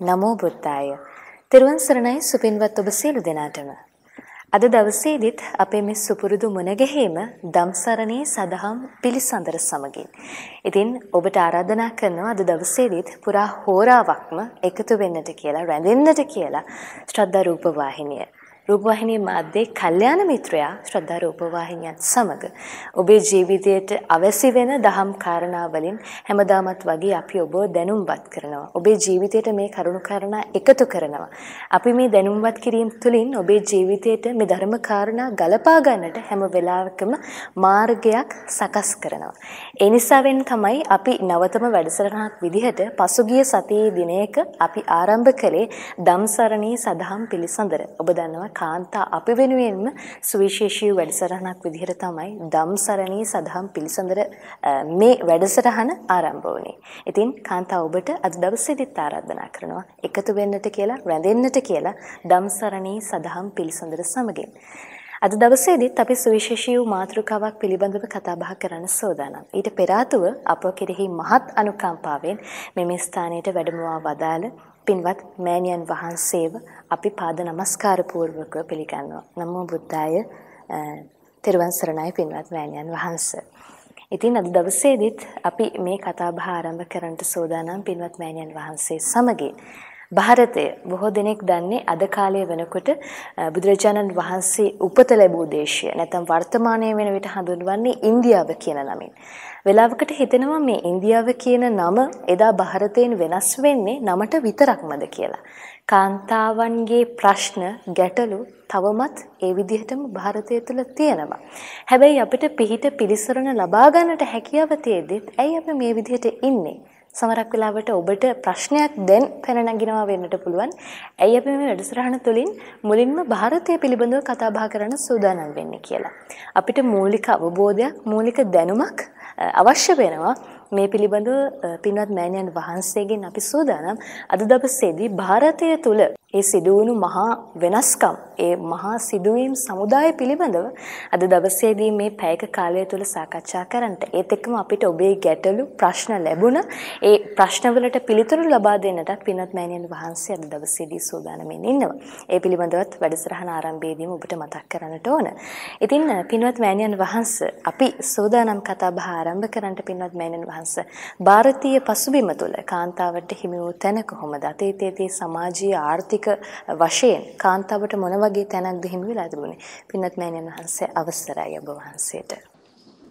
නමෝ බුද්ධාය. තෙරුවන් සරණයි සුපින්වත් ඔබ සියලු දෙනාටම. අද දවසේදීත් අපේ මේ සුපුරුදු මුණගැහීම ධම්සරණේ සදහම් පිළිසඳර සමගින්. ඉතින් ඔබට ආරාධනා කරනවා අද දවසේදීත් පුරා හෝරාවක්ම එකතු වෙන්නට කියලා රැඳෙන්නට කියලා ශ්‍රද්ධා රූප වාහිනිය රූපවාහිනී මාධ්‍යයේ කල්යාණ මිත්‍රයා ශ්‍රද්ධා රූපවාහිනියත් සමග ඔබේ ජීවිතයට අවශ්‍ය වෙන දහම් කාරණා වලින් හැමදාමත් වගේ අපි ඔබ දැනුම්වත් කරනවා. ඔබේ ජීවිතයට මේ කරුණු කාරණා එකතු කරනවා. අපි මේ දැනුම්වත් කිරීම තුළින් ඔබේ ජීවිතයට මේ ධර්ම කාරණා ගලපා ගන්නට හැම වෙලාවකම මාර්ගයක් සකස් කරනවා. ඒ නිසාවෙන් තමයි අපි නවතම වැඩසටහනක් විදිහට පසුගිය සතියේ දිනයක අපි ආරම්භ කළේ ධම්සරණී සදහම් පිළිසඳර. ඔබ දන්නවා කාන්තා අපි වෙනුවෙන්ම සුවිශේෂී වැඩසටහනක් විදිහට තමයි ධම්සරණී සදහම් පිළිසඳර මේ වැඩසටහන ආරම්භ වුණේ. ඉතින් කාන්තා ඔබට අද දවසේදීත් ආරාධනා කරනවා එකතු වෙන්නට කියලා රැඳෙන්නට කියලා ධම්සරණී සදහම් පිළිසඳර සමගින්. අද දවසේදීත් අපි සුවිශේෂී වූ මාතෘකාවක් පිළිබඳව කතා බහ කරන්න සෝදානම්. ඊට පෙර අප කෙරෙහි මහත් අනුකම්පාවෙන් මෙම ස්ථානයට වැඩමවා වදාළ පින්වත් මෑණියන් වහන්සේව අපි පාද නමස්කාර පූර්වකව පිළිගන්නවා. නමෝ බුද්ධාය තෙරුවන් සරණයි පින්වත් මෑණියන් වහන්සේ. ඉතින් අද දවසේදීත් අපි මේ කතා බහ ආරම්භ කරන්නට සූදානම් පින්වත් මෑණියන් වහන්සේ සමගින් ಭಾರತය බොහෝ දෙනෙක් දන්නේ අද කාලය වෙනකොට බුදුරජාණන් වහන්සේ උපත ලැබූ දේශය නැත්නම් වර්තමානයේ වෙන විට හඳුන්වන්නේ ඉන්දියාව කියන නමින්. වෙලාවකට හිතෙනවා මේ ඉන්දියාව කියන නම එදා ಭಾರತයෙන් වෙනස් වෙන්නේ නමට විතරක්මද කියලා. කාන්තාවන්ගේ ප්‍රශ්න ගැටලු තවමත් ඒ විදිහටම ಭಾರತය තුළ තියෙනවා. හැබැයි අපිට පිහිට පිළිසරණ ලබා ගන්නට හැකියාව තියෙද්දිත් ඇයි අපි මේ විදිහට ඉන්නේ? සමහරක් වෙලාවට ඔබට ප්‍රශ්නයක් දැන් පැන නගිනවා වෙන්නට පුළුවන්. ඇයි අපි මේ වැඩසටහන තුළින් මුලින්ම ಭಾರತය පිළිබඳව කතා බහ කරන්න සූදානම් වෙන්නේ කියලා. අපිට මූලික අවබෝධයක්, මූලික දැනුමක් අවශ්‍ය වෙනවා. මේ පිළිබඳව පින්වත් මෑණියන් වහන්සේගෙන් අපි සූදානම්. අද දවසේදී ಭಾರತය තුල ඒ සිදුවුණු මහා වෙනස්කම් ඒ මහා සිදුවීම් සමුදාය පිළිබඳව අද දවසේදී මේ පැයක කාලය තුල සාකච්ඡා කරන්නට. ඒත් එක්කම අපිට ඔබේ ගැටලු ප්‍රශ්න ලැබුණා ඒ ප්‍රශ්නවලට පිළිතුරු ලබා දෙන්නට පින්වත් මෑණියන් වහන්සේ අද දවසේදී සූදානම් ඉන්නවා. ඒ පිළිබඳවත් වැඩසටහන ආරම්භයේදීම ඔබට මතක් කරන්නට ඕන. ඉතින් පින්වත් මෑණියන් වහන්සේ අපි සූදානම් කතා බහ ආරම්භ කරන්නට පින්වත් මෑණියන් වහන්ස. ಭಾರತೀය පසුබිම තුළ කාන්තාවට හිමි වූ තැන කොහොමද? අතීතයේදී සමාජීය ආර්ථික වශයෙන් කාන්තාවට මොන වගේ තැනක්ද හිමි වෙලා තිබුණේ? පින්වත් මෑණියන් වහන්සේ අවසරයි ඔබ වහන්සේට.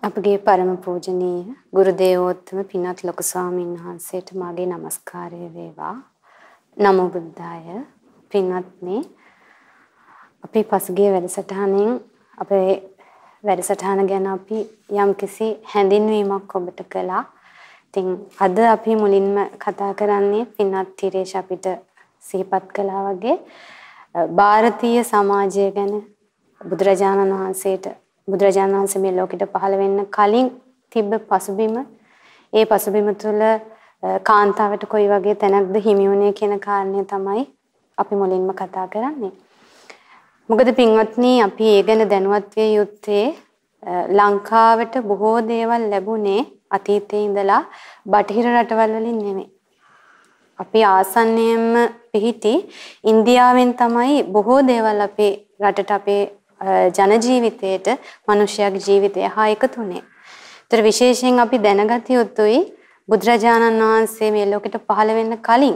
අපගේ ಪರම පූජනීය ගුරු දේවෝත්තම පින්වත් ලොකු ස්වාමීන් වහන්සේට මාගේ নমස්කාරය වේවා. නමෝ බුද්ධාය. පින්වත්නි අපි පසුගිය වැඩසටහනෙන් අපේ වැඩසටහන ගැන අපි යම්කිසි හැඳින්වීමක් ඔබට කළා. ඉතින් අද අපි මුලින්ම කතා කරන්නේ පින්වත් තිරේෂ අපිට සිහිපත් කළා වගේ ಭಾರತೀಯ සමාජය ගැන බුදුරජාණන් වහන්සේට බුදුරජාණන් වහන්සේ මේ ලෝකෙට පහළ වෙන්න කලින් තිබ්බ පසුබිම ඒ පසුබිම තුළ කාන්තාවට කොයි වගේ තැනක්ද හිමි වුණේ කියන කාරණය තමයි අපි මුලින්ම කතා කරන්නේ. මොකද පින්වත්නි අපි ඒ ගැන දැනුවත් විය යුත්තේ ලංකාවට බොහෝ දේවල් ලැබුණේ අතීතයේ ඉඳලා බටහිර රටවල් වලින් නෙමෙයි. අපි ආසන්නයෙන්ම පිහිටි ඉන්දියාවෙන් තමයි බොහෝ දේවල් අපේ රටට අපේ ජන ජීවිතයට මිනිසයාගේ ජීවිතය හා එකතුනේ. ඒතර විශේෂයෙන් අපි දැනගත යුතුයි බුදුරජාණන් වහන්සේ මේ ලෝකෙට පහළ වෙන්න කලින්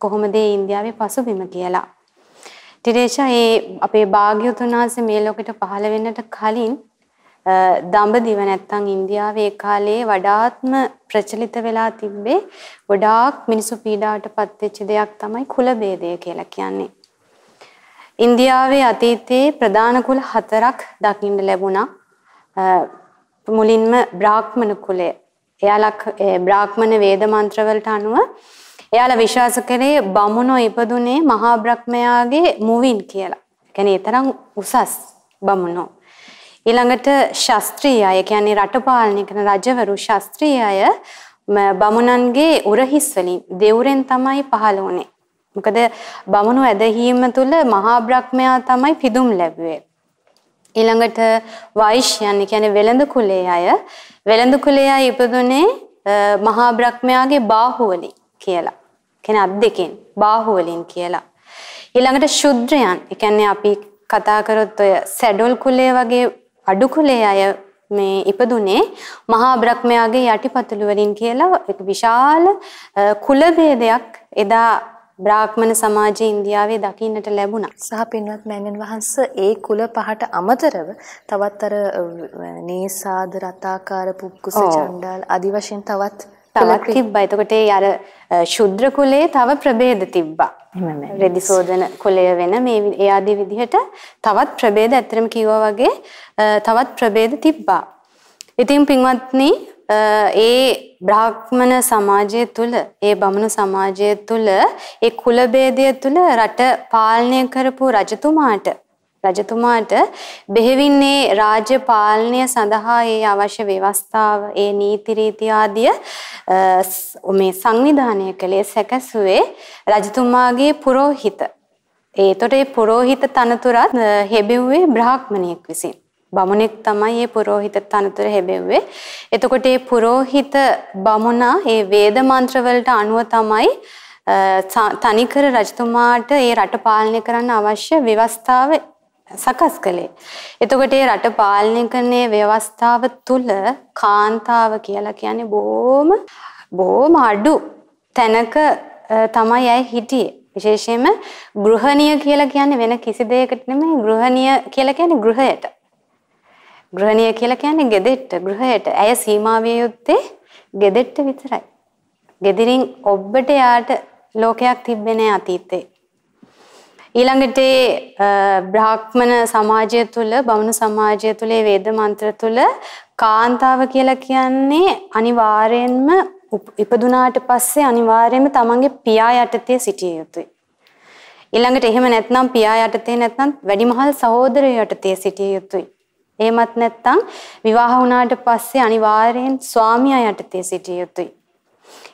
කොහොමද ඉන්දියාවේ පසුබිම කියලා. ටිරේෂා ඒ අපේ භාග්‍යවතුන් වහන්සේ මේ ලෝකෙට පහළ වෙන්නට කලින් දඹදිව නැත්තම් ඉන්දියාවේ ඒ කාලේ වඩාත්ම ප්‍රචලිත වෙලා තිබ්බේ ගොඩාක් මිනිසු පීඩාවටපත් වෙච්ච දෙයක් තමයි කුල ભેදය කියලා කියන්නේ. ඉන්දියාවේ අතීතයේ ප්‍රධාන කුල හතරක් දකින්න ලැබුණා. මුලින්ම බ්‍රාහ්මණ කුලය. එයාලා බ්‍රාහ්මණ වේද මන්ත්‍ර වලට අනුව එයාලා විශ්වාස කරේ බමුණෝ ඉපදුනේ මහා බ්‍රහ්මයාගේ මුවින් කියලා. කියන්නේ තරම් උසස් බමුණෝ. ඊළඟට ශාස්ත්‍රීය අය කියන්නේ රට පාලනය කරන රජවරු ශාස්ත්‍රීය අය බමුණන්ගේ උරහිස් වලින් දෙවුරෙන් තමයි පහළ වුණේ. මොකද බමුණු ඇදහිීම තුළ මහා බ්‍රහ්මයා තමයි පිදුම් ලැබුවේ. ඊළඟට වෛශ්‍යයන් කියන්නේ වෙළඳ කුලයේ අය වෙළඳ කුලයේ අය ඉපදුනේ මහා බ්‍රහ්මයාගේ බාහුවලින් කියලා. කියන්නේ අත් දෙකෙන් බාහුව වලින් කියලා. ඊළඟට ශුද්‍රයන්. ඒ කියන්නේ අපි කතා කරොත් ඔය සැඩොල් කුලය වගේ අඩු කුලයේ අය මේ ඉපදුනේ මහා බ්‍රහ්මයාගේ යටිපතුළු වලින් කියලා එක විශාල කුල ભેදයක් එදා බ්‍රාහ්මණ සමාජයේ ඉන්දියාවේ දකින්නට ලැබුණා. සහ පින්වත් මෑණියන් වහන්සේ ඒ කුල පහට අමතරව තවත් අර නේසාද රතාකාර පුක්කුස චණ්ඩාල් ආදි වශයෙන් තවත් තවත් තිබ්බා. එතකොට ඒ අර ශුද්‍ර කුලයේ තව ප්‍රභේද තිබ්බා. රෙදි සෝදන කුලය වෙන මේ ඒ ආදී විදිහට තවත් ප්‍රභේද ඇත්තටම කිව්වා වගේ තවත් ප්‍රභේද තිබ්බා. ඉතින් පින්වත්නි ඒ බ්‍රාහ්මණ සමාජය තුල ඒ බමුණු සමාජය තුල ඒ කුල ભેදය තුල රට පාලනය කරපු රජතුමාට රජතුමාට බෙහෙවින්නේ රාජ්‍ය පාලනය සඳහා ඒ අවශ්‍ය ව්‍යවස්ථාව, ඒ නීති රීති ආදිය මේ සංවිධානය කළේ සැකසුවේ රජතුමාගේ පුරෝහිත. ඒතොට ඒ පුරෝහිත තනතුරත් හෙබෙව්වේ බ්‍රාහ්මණයෙක් විසින්. බමුණෙක් තමයි මේ පුරෝහිත තනතුර හෙබෙව්වේ. එතකොට මේ පුරෝහිත බමුණා මේ වේද මන්ත්‍ර වලට අනුව තමයි තනිකර රජතුමාට ඒ රට පාලනය කරන්න අවශ්‍ය ව්‍යවස්ථාව සකස් කළේ. එතකොට මේ රට පාලනය කරන ව්‍යවස්ථාව තුල කාන්තාව කියලා කියන්නේ බොහොම බොහොම අඩු තැනක තමයි අය හිටියේ. විශේෂයෙන්ම ගෘහණිය කියලා කියන්නේ වෙන කිසි දෙයකට නෙමෙයි ගෘහණිය කියලා කියන්නේ ගෘහයට. ගෘහණිය කියලා කියන්නේ ගෙදෙට්ට ගෘහයට. ඇය සීමා විය යුත්තේ ගෙදෙට්ට විතරයි. ගෙදරින් ඔබට යාට ලෝකයක් තිබ්බේ නැහැ අතීතේ. ඊළඟට බ්‍රාහ්මණ සමාජය තුළ බමුණු සමාජය තුළ වේද මන්ත්‍ර තුළ කාන්තාව කියලා කියන්නේ අනිවාර්යෙන්ම ඉපදුනාට පස්සේ අනිවාර්යයෙන්ම තමන්ගේ පියා යටතේ සිටිය යුතුයි. ඊළඟට එහෙම නැත්නම් පියා යටතේ නැත්නම් වැඩිමහල් සහෝදරයෝ යටතේ සිටිය යුතුයි. එහෙමත් නැත්නම් විවාහ වුණාට පස්සේ අනිවාර්යෙන් ස්වාමියා යටතේ සිටිය යුතුයි.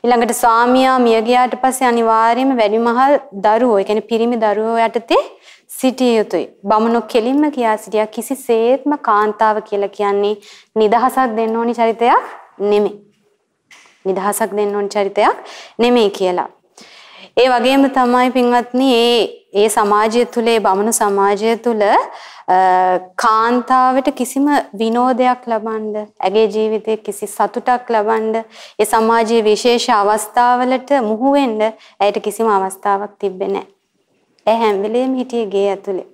ඊළඟට ස්වාමියා මිය ගියාට පස්සේ අනිවාර්යයෙන්ම වැඩිමහල් දරුවෝ, ඒ කියන්නේ පිරිමි දරුවෝ යටතේ සිටිය යුතුයි. බමුණු කෙලින්ම කියා සිටියා කිසිසේත්ම කාන්තාව කියලා කියන්නේ නිදහසක් දෙන්න ඕනි චරිතයක් නෙමෙයි. නිදහසක් දෙන්න ඕනි චරිතයක් නෙමෙයි කියලා. ඒ වගේම තමයි පින්වත්නි ඒ ඒ සමාජය තුල ඒ බමුණු සමාජය තුල කාන්තාවට කිසිම විනෝදයක් ලබන්න, ඇගේ ජීවිතේ කිසි සතුටක් ලබන්න, ඒ සමාජයේ විශේෂ අවස්ථාවලට මුහු වෙන්න ඇයට කිසිම අවස්ථාවක් තිබ්බේ නැහැ. ඒ හැම වෙලේම හිටියේ ගේ ඇතුලේ.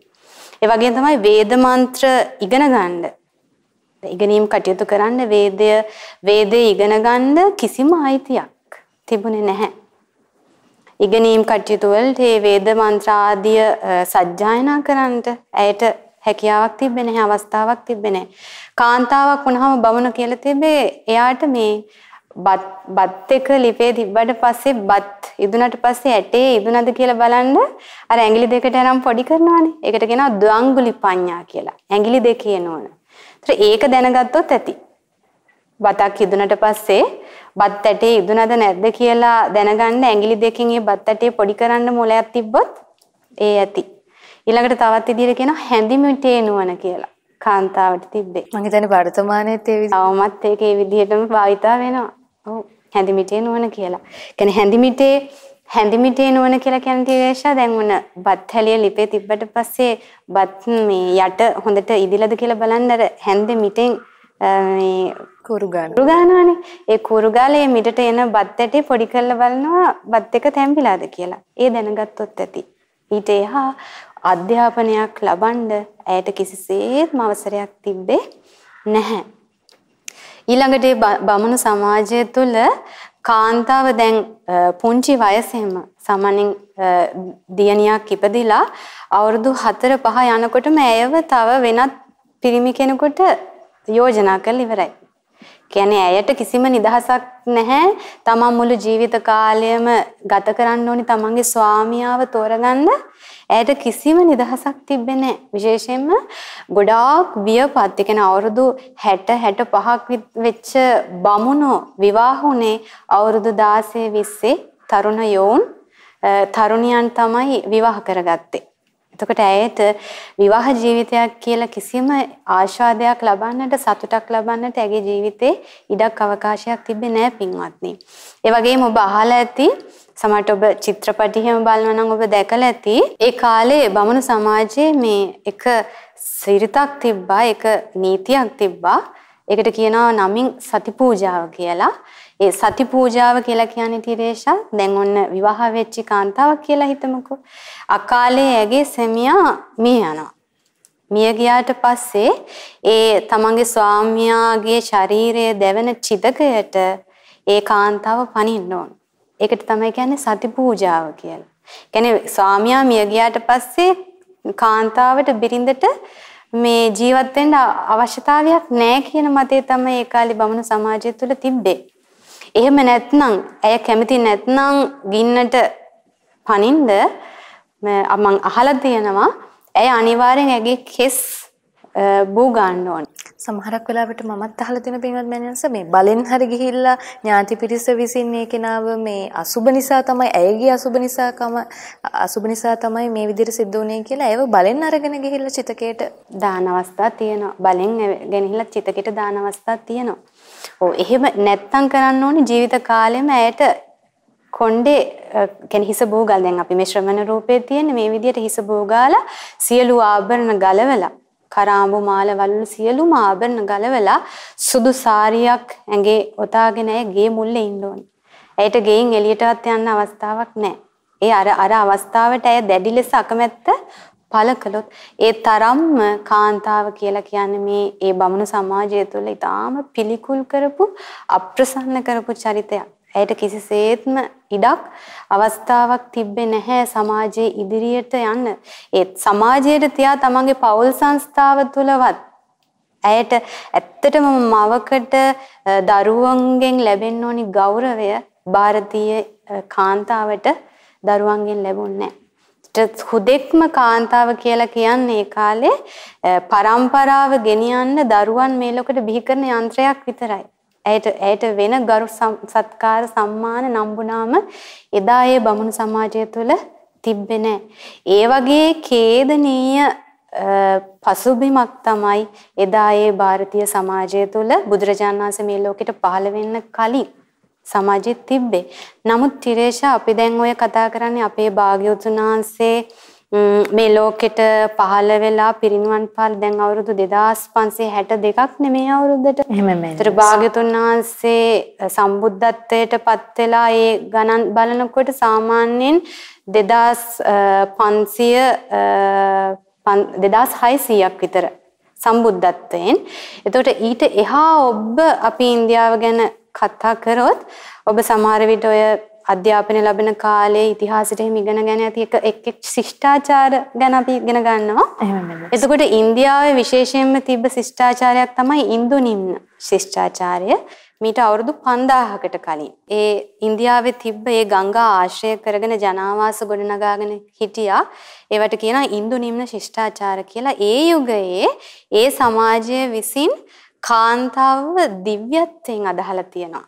ඒ වගේම තමයි වේද මන්ත්‍ර ඉගෙන ගන්න. ඉගෙනීම් කටයුතු කරන්න වේදය වේදේ ඉගෙන ගන්න කිසිම අයිතියක් තිබුණේ නැහැ. ඉගෙනීම් කටයුතු වලට මේ වේද මන්ත්‍ර ආදිය සජ්ජායනා කරන්නට ඇයට හැකියාවක් තිබ්බේ නැහැ අවස්ථාවක් තිබ්බේ නැහැ. කාන්තාවක් වුණාම බමුණ කියලා තිබේ එයාට මේ බත් බත් එක ලිපේ තිබ්බට පස්සේ බත් ඉදුණට පස්සේ ඇටේ ඉදුණද කියලා බලන්න අර ඇඟිලි දෙකට අරන් පොඩි කරනවානේ. ඒකට කියනවා ද්වංගුලි පඤ්ඤා කියලා. ඇඟිලි දෙකේ නෝන. ඒක දැනගත්තොත් ඇති. බතක් ඉදුණට පස්සේ බත් ඇටේ ඉදුණද නැද්ද කියලා දැනගන්න ඇඟිලි දෙකෙන් ඒ බත් ඇටේ පොඩි කරන්න මොලයක් තිබ්බොත් ඒ ඇති. ඊළඟට තවත් විදිහට කියනවා හැඳිමිටේ නුවණ කියලා. කාන්තාවට තිබ්බේ. මම හිතන්නේ වර්තමානයේත් ඒ විදිහවමත් ඒක ඒ විදිහටම භාවිතා වෙනවා. ඔව් හැඳිමිටේ නුවණ කියලා. කියන්නේ හැඳිමිටේ හැඳිමිටේ නුවණ කියලා කියන්නේ තීරේෂා දැන් මොන බත් හැලිය ලිපේ තිබ්බට පස්සේ බත් මේ යට හොඳට ඉදිලද කියලා බලන්න අර හැඳිමිටෙන් මේ කුරු ගන්න. කුරු ගන්නවානේ. ඒ කුරු ගාලේ මිටට එන බත් ඇටේ පොඩි කරලා බලනවා බත් එක තැම්පිලාද කියලා. ඒ දැනගත්තොත් ඇති. ඊට එහා අධ්‍යාපනයක් ලබන්න ඇයට කිසිසේත්ම අවසරයක් තිබ්බේ නැහැ. ඊළඟට බමුණු සමාජය තුළ කාන්තාව දැන් පුංචි වයසේම සාමාන්‍යයෙන් දියණියක් ඉපදිලා අවුරුදු 4 5 යනකොටම ඇයව තව වෙනත් පිරිමි කෙනෙකුට යෝජනා කරලා ඉවරයි. කියන්නේ ඇයට කිසිම නිදහසක් නැහැ. තමන් මුළු ජීවිත කාලයම ගත කරන්න ඕනි තමන්ගේ ස්වාමියාව තෝරගන්න. ඇයට කිසිම නිදහසක් තිබ්බේ නැහැ. විශේෂයෙන්ම ගොඩාක් වියපත්. ඒ කියන්නේ අවුරුදු 60 65ක් වෙච්ච බමුණෝ විවාහ වුණේ අවුරුදු 16 20 තරුණ යෝන් තරුණියන් තමයි විවාහ කරගත්තේ. එතකොට ඇයට විවාහ ජීවිතයක් කියලා කිසිම ආශාදයක් ලබන්නට සතුටක් ලබන්නට ඇගේ ජීවිතේ ඉඩක් අවකාශයක් තිබෙන්නේ නැහැ පින්වත්නි. ඒ වගේම ඔබ අහලා ඇති සමහරට ඔබ චිත්‍රපටි හැම බලනවා නම් ඔබ දැකලා ඇති ඒ කාලේ බමුණු සමාජයේ මේ එක සිරිතක් තිබ්බා එක නීතියක් තිබ්බා ඒකට කියනවා නමින් සති පූජාව කියලා. ඒ සති පූජාව කියලා කියන්නේ තිරේෂා දැන් ඔන්න විවාහ වෙච්ච කාන්තාවක් කියලා හිතමුකෝ. අකාලේ ඇගේ සැමියා මිය යනවා. මිය ගියාට පස්සේ ඒ තමන්ගේ ස්වාමියාගේ ශරීරය දැවෙන චිතකයට ඒ කාන්තාව පනින්න ඕන. ඒකට තමයි කියන්නේ සති පූජාව කියලා. කියන්නේ ස්වාමියා මිය ගියාට පස්සේ කාන්තාවට බිරිඳට මේ ජීවත් වෙන්න අවශ්‍යතාවයක් නැහැ කියන මතය තමයි ඒ කාලේ බමුණු සමාජය තුළ තිබ්බේ. එහෙම නැත්නම් ඇය කැමති නැත්නම් ගින්නට පනින්ද මම අහලා තියෙනවා ඇය අනිවාර්යෙන් ඇගේ කෙස් බූ ගන්න ඕන. සමහරක් වෙලාවට මමත් අහලා තියෙන පින්වත් මෑණියන්ස මේ බලෙන් හරි ගිහිල්ලා ඥාති පිරිස විසින් මේ කෙනාව මේ අසුබ නිසා තමයි ඇයගේ අසුබ නිසාකම අසුබ නිසා තමයි මේ විදිහට සිද්ධ වුනේ කියලා ඒව බලෙන් අරගෙන ගිහිල්ලා චිතකයට දාන අවස්ථා තියෙනවා. බලෙන් ගෙනහිල්ලා චිතකයට දාන අවස්ථා තියෙනවා. ඔව් එහෙම නැත්තම් කරන්න ඕනේ ජීවිත කාලෙම ඇයට කොණ්ඩේ කියන්නේ හිස බෝගල් දැන් අපි මේ ශ්‍රමණ රූපේ තියෙන මේ විදිහට හිස බෝගාලා සියලු ආභරණ ගලවලා කරාඹු මාල වලු සියලුම ආභරණ ගලවලා සුදු සාරියක් ඇඟේ ඔතාගෙන ඇය ගේ මුල්ලේ ඉන්න ඕනේ. ඇයට ගෙයින් එළියටවත් යන්න අවස්ථාවක් නැහැ. ඒ අර අර අවස්ථාවට ඇය දැඩි ලෙස අකමැත්ත පළ කළොත් ඒ තරම්ම කාන්තාව කියලා කියන්නේ මේ ඒ බමුණු සමාජය තුළ ඊටාම පිළිකුල් කරපු අප්‍රසන්න කරපු චරිතයක්. ඇයට කිසිසේත්ම ඉඩක් අවස්ථාවක් තිබ්බේ නැහැ සමාජයේ ඉදිරියට යන්න. ඒ සමාජයට තියා තමන්ගේ පෞල් සංස්ථාව තුලවත් ඇයට ඇත්තටම මවකට දරුවන්ගෙන් ලැබෙන්න ඕනි ගෞරවය ಭಾರತೀಯ කාන්තාවට දරුවන්ගෙන් ලැබුණේ නැහැ. හුදෙක්ම කාන්තාව කියලා කියන්නේ ඒ කාලේ පරම්පරාව ගෙනියන්න දරුවන් මේ ලෝකෙට බිහි කරන යන්ත්‍රයක් විතරයි. ඇයට ඇයට වෙන ගරු සත්කාර සම්මාන නම්බුනාම එදා ඒ බමුණු සමාජය තුළ තිබ්බේ නැහැ. ඒ වගේ ඛේදනීය පසුබිමක් තමයි එදා ඒ ಭಾರತೀಯ සමාජය තුළ බුදුරජාණන් වහන්සේ මේ ලෝකෙට පහළ වෙන්න කලින් සමාජෙත් තිබ්බේ. නමුත් තිරේෂා අපි දැන් ඔය කතා කරන්නේ අපේ භාග්‍යවතුන් වහන්සේ මේ ලෝකෙට පහළ වෙලා පිරිනිවන් පාල දැන් අවුරුදු 2562ක් නෙමේ අවුරුද්දට. එහෙමයි. ඒතර භාග්‍යතුන් වහන්සේ සම්බුද්ධත්වයට පත් වෙලා ඒ ගණන් බලනකොට සාමාන්‍යයෙන් 2500 2600ක් විතර සම්බුද්ධත්වයෙන්. එතකොට ඊට එහා ඔබ අපි ඉන්දියාව ගැන කතා කරොත් ඔබ සමහර විට ඔය අධ්‍යාපනය ලැබෙන කාලේ ඉතිහාසෙට එහෙම ඉගෙන ගන්න ඇති එක එක් එක් ශිෂ්ටාචාර ගැන අපි ඉගෙන ගන්නවා. එතකොට ඉන්දියාවේ විශේෂයෙන්ම තිබ්බ ශිෂ්ටාචාරයක් තමයි ඉන්දු නිම්න ශිෂ්ටාචාරය. මීට අවුරුදු 5000කට කලින් ඒ ඉන්දියාවේ තිබ්බ ඒ ගංගා ආශ්‍රය කරගෙන ජනාවාස ගොඩනගාගෙන හිටියා. ඒවට කියනවා ඉන්දු නිම්න ශිෂ්ටාචාර කියලා. ඒ යුගයේ ඒ සමාජය විසින් කාන්තාව දිව්‍යත්වයෙන් අදහලා තියෙනවා.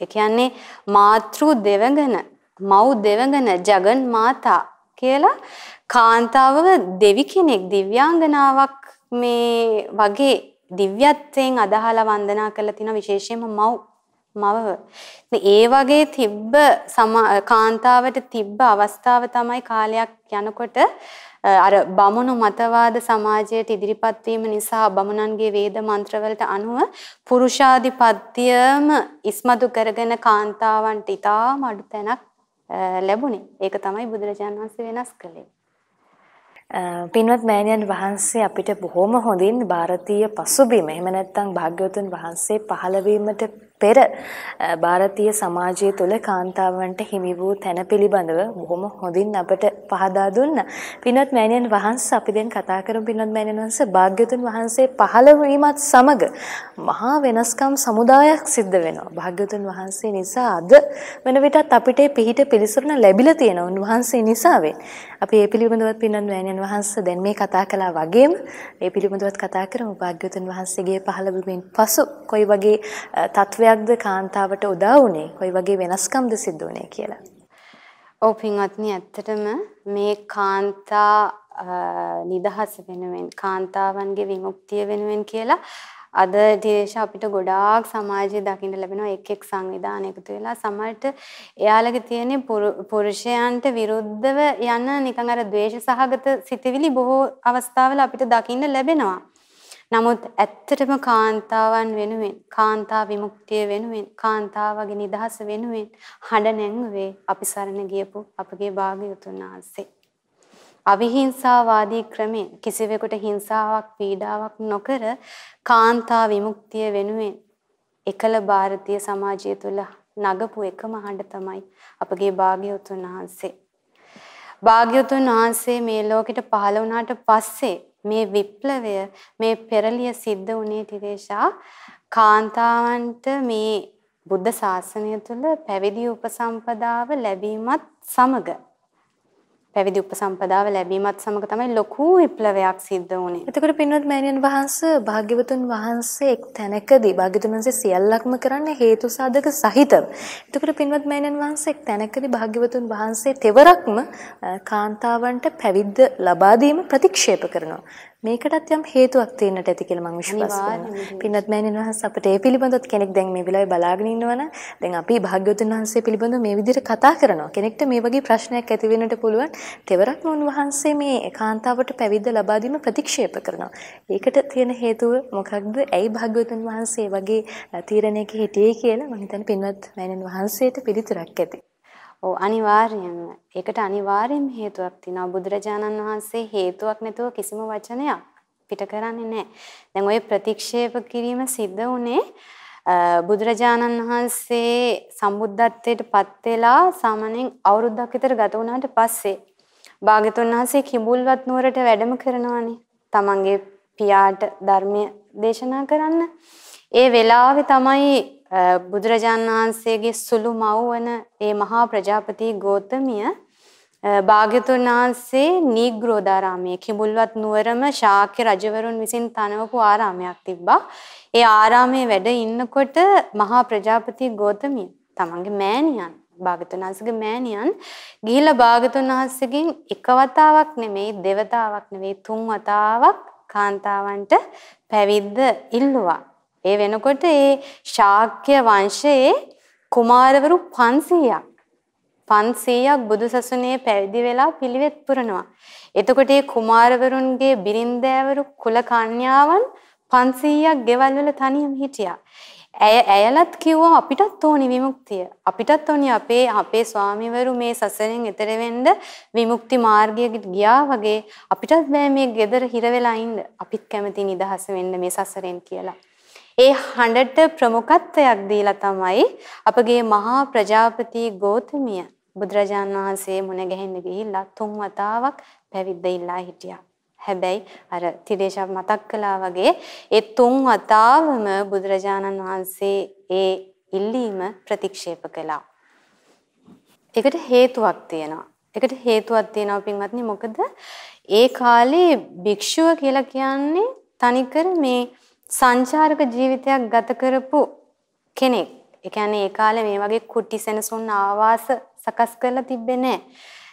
ඒ කියන්නේ මාතෘ දෙවඟන, මව් දෙවඟන, ජගන් මාතා කියලා කාන්තාවව දෙවි කෙනෙක්, දිව්‍යාංගනාවක් මේ වගේ දිව්‍යත්වයෙන් අදහලා වන්දනා කරලා තින විශේෂයෙන්ම මව් මවව. ඒ වගේ තිබ්බ කාන්තාවට තිබ්බ අවස්ථාව තමයි කාලයක් යනකොට අර බමුණු මතවාද සමාජයට ඉදිරිපත් වීම නිසා බමුණන්ගේ වේද මන්ත්‍රවලට අනුව පුරුෂාධිපත්‍යම ඉස්මතු කරගෙන කාන්තාවන්ට ඉතාම අඩු තැනක් ලැබුණේ. ඒක තමයි බුදුරජාණන් වහන්සේ වෙනස් කළේ. පින්වත් මෑණියන් වහන්සේ අපිට බොහොම හොඳින් ಭಾರತೀಯ පසුබිම එහෙම නැත්නම් භාග්‍යවතුන් වහන්සේ පහළ වීමට පෙර ಭಾರತೀಯ සමාජය තුළ කාන්තාවන්ට හිමි වූ තැන පිළිබඳව බොහොම හොඳින් අපට පහදා දුන්නා. පින්වත් මෑණියන් වහන්සේ අපි දැන් කතා කරමු පින්වත් මෑණියන් වහන්සේ භාග්‍යවතුන් වහන්සේ පහළ වීමත් සමග මහා වෙනස්කම් සමුදායක් සිද්ධ වෙනවා. භාග්‍යවතුන් වහන්සේ නිසා අද වෙන විටත් අපිට පිහිට පිළිසරණ ලැබිලා තියෙනවා උන්වහන්සේ නිසාවෙන්. අපි ඒ පිළිබඳවත් පින්වත් මෑණියන් වහන්සේ දැන් මේ කතා කළා වගේම ඒ පිළිබඳවත් කතා කරමු භාග්‍යවතුන් වහන්සේගේ පහළ වීමෙන් පසු කොයි වගේ තත්වයක් දෙයක්ද කාන්තාවට උදා වුනේ? කොයි වගේ වෙනස්කම්ද සිද්ධ වුනේ කියලා. ඔව් පින්වත්නි ඇත්තටම මේ කාන්තා නිදහස වෙනුවෙන් කාන්තාවන්ගේ විමුක්තිය වෙනුවෙන් කියලා අද දේශ අපිට ගොඩාක් සමාජයේ දකින්න ලැබෙනවා එක් එක් සංවිධාන එකතු වෙලා සමහරට එයාලගේ තියෙන පුරුෂයන්ට විරුද්ධව යන නිකන් අර ද්වේෂ සහගත සිතවිලි බොහෝ අවස්ථාවල අපිට දකින්න ලැබෙනවා. නමුත් ඇත්තටම කාන්තාවන් වෙනුවෙන් කාන්තා විමුක්තිය වෙනුවෙන් කාන්තාවගේ නිදහස වෙනුවෙන් හඬ නැංගුවේ අපි සරණ ගියපු අපගේ භාග්‍යවතුන් වහන්සේ. අවිහිංසාවාදී ක්‍රමෙන් කිසිවෙකුට හිංසාවක් පීඩාවක් නොකර කාන්තා විමුක්තිය වෙනුවෙන් එකල ಭಾರತೀಯ සමාජය තුළ නගපු එකම හඬ තමයි අපගේ භාග්‍යවතුන් වහන්සේ. භාග්‍යවතුන් වහන්සේ මේ ලෝකෙට පහළ වුණාට පස්සේ මේ විප්ලවය මේ පෙරලිය සිද්ධ වුණේ තිරේෂා කාන්තාවන්ට මේ බුද්ධ ශාසනය තුළ පැවිදි උපසම්පදාව ලැබීමත් සමග පැවිදි උපසම්පදාව ලැබීමත් සමග තමයි ලොකු විප්ලවයක් සිද්ධ වුණේ. එතකොට පින්වත් මෑණියන් වහන්සේ භාග්‍යවතුන් වහන්සේ එක් තැනකදී භාග්‍යවතුන් වහන්සේ සියල්ලක්ම කරන්නේ හේතු සාධක සහිතව. එතකොට පින්වත් මෑණියන් වහන්සේ එක් තැනකදී භාග්‍යවතුන් වහන්සේ තෙවරක්ම කාන්තාවන්ට පැවිද්ද ලබා දීම ප්‍රතික්ෂේප කරනවා. මේකටත් යම් හේතුවක් තියෙන්නට ඇති කියලා මම විශ්වාස කරනවා. පින්වත් මෑණියන් වහන්සේ අපිට ඒ පිළිබඳව කෙනෙක් දැන් මේ වෙලාවේ බලාගෙන ඉන්නවනම් දැන් අපි භාග්‍යවතුන් වහන්සේ පිළිබඳව මේ විදිහට කතා කරනවා. කෙනෙක්ට මේ වගේ ප්‍රශ්නයක් ඇති වෙන්නට පුළුවන්. තෙවරක්ම උන්වහන්සේ මේ ඒකාන්තාවට පැවිද්ද ලබා දීම ප්‍රතික්ෂේප කරනවා. ඒකට තියෙන හේතුව මොකක්ද? ඇයි භාග්‍යවතුන් වහන්සේ වගේ තීරණයක හිටියේ කියලා මම හිතන්නේ පින්වත් මෑණියන් වහන්සේට පිළිතුරක් ඇති. ඔව් අනිවාර්යයෙන්ම. ඒකට අනිවාර්යයෙන්ම හේතුවක් තියෙනවා. බුදුරජාණන් වහන්සේ හේතුවක් නැතුව කිසිම වචනයක් පිට කරන්නේ නැහැ. දැන් ওই ප්‍රතික්ෂේප කිරීම සිද්ධ වුණේ බුදුරජාණන් වහන්සේ සම්බුද්ධත්වයට පත් වෙලා සාමාන්‍යයෙන් අවුරුද්දක් විතර ගත වුණාට පස්සේ භාග්‍යතුන් වහන්සේ කිඹුල්වත් නුවරට වැඩම කරනවානේ. තමන්ගේ පියාට ධර්මය දේශනා කරන්න. ඒ වෙලාවේ තමයි බුදුරජාන් වහන්සේගේ සුළු මව් වන ඒ මහා ප්‍රජාපති ගෝතමිය භාග්‍යතුන් වහන්සේ නීග්‍රෝදාරාමයේ කිඹුල්වත් නුවරම ශාක්‍ය රජවරුන් විසින් තනවපු ආරාමයක් තිබ්බා. ඒ ආරාමයේ වැඩ ඉන්නකොට මහා ප්‍රජාපති ගෝතමිය තමන්ගේ මෑණියන් භාගතුන් වහන්සේගේ මෑණියන් ගිහිලා භාගතුන් වහන්සේගෙන් එක වතාවක් නෙමෙයි දෙවතාවක් නෙමෙයි තුන් වතාවක් කාන්තාවන්ට පැවිද්ද ඉල්ලුවා. ඒ වෙනකොට ඒ ශාක්‍ය වංශයේ කුමාරවරු 500ක් 500ක් බුදුසසුනේ පැවිදි වෙලා පිළිවෙත් පුරනවා. එතකොට මේ කුමාරවරුන්ගේ බිරින්දෑවරු කුල කන්‍යාවන් 500ක් ගෙවල් වල තනියම හිටියා. ඇය ඇයලත් කිව්වා අපිටත් ඕනි විමුක්තිය. අපිටත් ඕනි අපේ අපේ ස්වාමිවරු මේ සසරෙන් එතර වෙන්න විමුක්ති මාර්ගයකට ගියා වගේ අපිටත් බෑ මේ gedara හිර වෙලා ඉන්න. අපිත් කැමති නිදහස වෙන්න මේ සසරෙන් කියලා. ඒ හඬට ප්‍රමුඛත්වයක් දීලා තමයි අපගේ මහා ප්‍රජාපති ගෝතමිය බුදුරජාන් වහන්සේ මුණ ගැහෙන්න ගිහිල්ලා තුන් වතාවක් පැවිද්ද ඉල්ලා හිටියා. හැබැයි අර තිරේෂා මතක් කළා වගේ ඒ තුන් වතාවම බුදුරජාණන් වහන්සේ ඒ ඉල්ලීම ප්‍රතික්ෂේප කළා. ඒකට හේතුවක් තියෙනවා. ඒකට හේතුවක් තියෙනවා පින්වත්නි මොකද ඒ කාලේ භික්ෂුව කියලා කියන්නේ තනිකර මේ සංචාරක ජීවිතයක් ගත කරපු කෙනෙක්. ඒ කියන්නේ ඒ කාලේ මේ වගේ කුටි සෙනසුන් ආවාස සකස් කරලා තිබ්බේ නැහැ.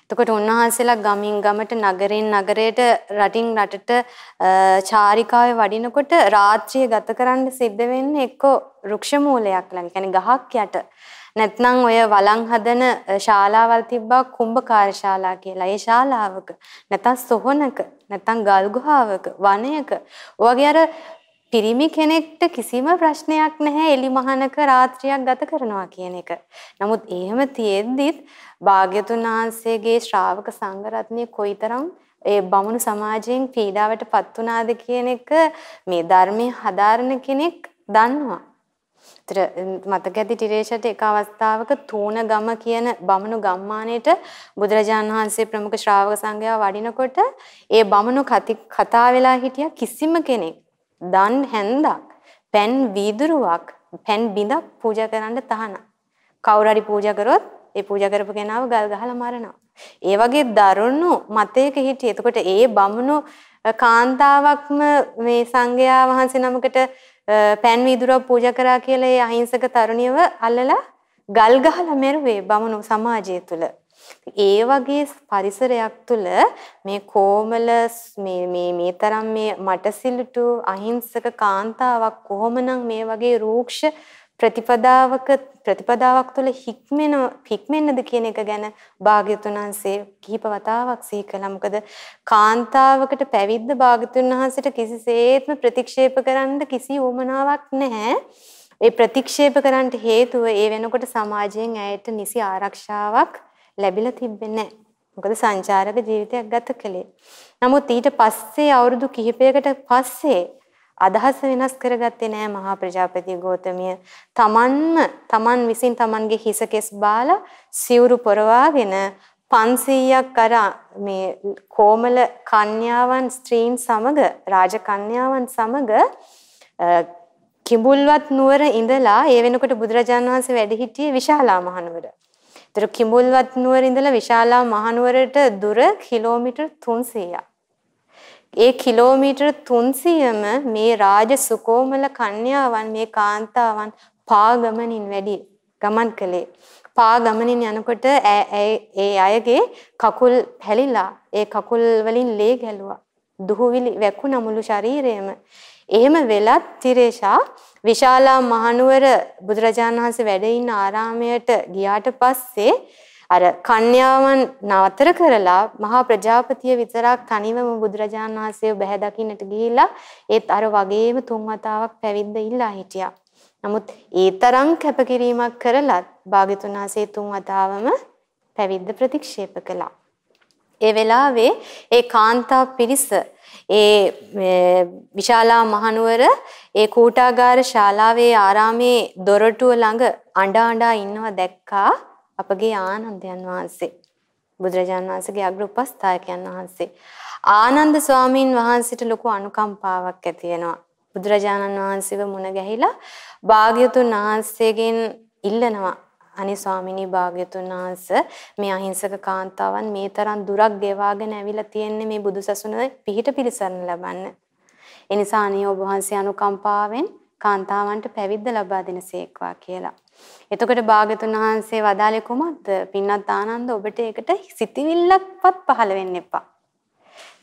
එතකොට උන්වහන්සේලා ගමින් ගමට නගරෙන් නගරයට රටින් රටට චාරිකාවේ වඩිනකොට රාත්‍රිය ගත කරන්න සිද්ධ වෙන්නේ එක්ක වෘක්ෂ මූලයක් ළඟ. කියන්නේ ගහක් යට. නැත්නම් ඔය වළං හදන ශාලාවල් තිබ්බා කුඹකාර ශාලා කියලා. ඒ ශාලාවක නැත්නම් සොහනක නැත්නම් ගල් ගුහාවක වනයක වගේ අර පිරිමි කෙනෙක්ට කිසිම ප්‍රශ්නයක් නැහැ එලි මහනක රාත්‍රියක් ගත කරනවා කියන එක. නමුත් එහෙම තියෙද්දිත් භාග්‍යතුන් වහන්සේගේ ශ්‍රාවක සංඝරත්නය කොයිතරම් ඒ බමුණු සමාජයෙන් පීඩාවට පත් වුණාද කියන එක මේ ධර්මයේ හදාරන කෙනෙක් දන්නවා. ඒතර මතක ඇති ටිරේෂට එක අවස්ථාවක තූණ ගම කියන බමුණු ගම්මානයේට බුදුරජාණන් වහන්සේ ප්‍රමුඛ ශ්‍රාවක සංඝයා වඩිනකොට ඒ බමුණු කතා වෙලා හිටිය කිසිම කෙනෙක් දන් හැන්දක්, පෑන් වීදුරුවක්, පෑන් බිඳක් පූජා කරන්න තහනම්. කවුරු හරි පූජා කරොත් ඒ පූජා කරපු කෙනාව ගල් ගහලා මරනවා. ඒ වගේ දරුණු මතයක හිටියේ. එතකොට ඒ බමුණු කාන්තාවක්ම මේ සංඝයා වහන්සේ නමකට පෑන් වීදුරුවක් පූජා කරා කියලා ඒ අහිංසක තරුණියව අල්ලලා ගල් ගහලා මෙරුවේ බමුණු සමාජය තුල. ඒ වගේ පරිසරයක් තුළ මේ කොමල මේ මේ මේ තරම් මේ මටසිලුටු අහිංසක කාන්තාවක් කොහොමනම් මේ වගේ රූක්ෂ ප්‍රතිපදාවක ප්‍රතිපදාවක් තුළ හික්මෙන හික්මෙන්නද කියන එක ගැන භාග්‍යතුන් වහන්සේ කිහිප වතාවක් සිහි කළා. මොකද කාන්තාවකට පැවිද්ද භාග්‍යතුන් වහන්සේට කිසිසේත්ම ප්‍රතික්ෂේප කරන්න කිසි උවමනාවක් නැහැ. ඒ ප්‍රතික්ෂේප කරන්න හේතුව ඒ වෙනකොට සමාජයෙන් ඇයට නිසි ආරක්ෂාවක් ලැබිලා තිබෙන්නේ නැහැ. මොකද සංචාරක ජීවිතයක් ගත කළේ. නමුත් ඊට පස්සේ අවුරුදු කිහිපයකට පස්සේ අදහස වෙනස් කරගත්තේ නෑ මහා ප්‍රජාපති ගෝතමිය. තමන්ම තමන් විසින් තමන්ගේ හිස කෙස් බාලා සිවුරු පොරවාගෙන 500ක් අර මේ කොමල කන්‍යාවන් ස්ත්‍රීන් සමග රාජ කන්‍යාවන් සමග කිඹුල්වත් නුවර ඉඳලා ඒ වෙනකොට බුදුරජාණන් වහන්සේ වැඩ සිටියේ විශාලා මහනුවර. ඒතර කිඹුල්වත් නුවර ඉඳලා විශාලා මහනුවරට දුර කිලෝමීටර් 300ක්. ඒ කිලෝමීටර් 300ම මේ රාජ සුකෝමල කන්‍යාවන් මේ කාන්තාවන් පාගමනින් වැඩි ගමන් කළේ. පාගමනින් යනකොට ඒ අයගේ කකුල් හැලිලා ඒ කකුල් වලින් ලේ ගැලුවා. දුහුවිලි වැකුණ මුළු ශරීරයම. එහෙම වෙලත් තිරේෂා විශාලා මහනුවර බුදුරජාණන් වහන්සේ වැඩ ඉන්න ආරාමයට ගියාට පස්සේ අර කන්‍යාවන් නතර කරලා මහා ප්‍රජාපතිය විතරක් තනිවම බුදුරජාණන් වහන්සේව බැහැ දකින්නට ගිහිල්ලා ඒත් අර වගේම තුන් වතාවක් පැවිද්ද ඉල්ලා හිටියා. නමුත් ඒ තරම් කැපකිරීමක් කරලත් භාග්‍යතුන් වහන්සේ තුන් වතාවම පැවිද්ද ප්‍රතික්ෂේප කළා. ඒ වෙලාවේ ඒ කාන්තා පිරිස ඒ විශාලා මහනුවර ඒ කූටාගාර ශාලාවේ ආරාමේ දොරටුව ළඟ අඬ අඬා ඉන්නවා දැක්කා අපගේ ආනන්දයන් වහන්සේ. බුදුරජාණන් වහන්සේගේ අග්‍ර උපස්ථායකයන් වහන්සේ. ආනන්ද ස්වාමීන් වහන්සේට ලොකු අනුකම්පාවක් ඇති වෙනවා. බුදුරජාණන් වහන්සේව මුණ ගැහිලා භාග්‍යතුන් වහන්සේගෙන් ඉල්ලනවා. අනේ ස්වාමිනී භාග්‍යතුන් වහන්සේ මේ අහිංසක කාන්තාවන් මේ තරම් දුරක් ගෙවාගෙන ඇවිල්ලා තියෙන්නේ මේ බුදුසසුන පිහිට පිළිසරණ ලබන්න. ඒ නිසා අනේ ඔබ වහන්සේ අනුකම්පාවෙන් කාන්තාවන්ට පැවිද්ද ලබා දෙනසේක්වා කියලා. එතකොට භාගතුන් වහන්සේ වදාලේ කුමක්ද? පින්නත් ආනන්ද ඔබට ඒකට සිතිවිල්ලක්වත් පහළ වෙන්න එපා.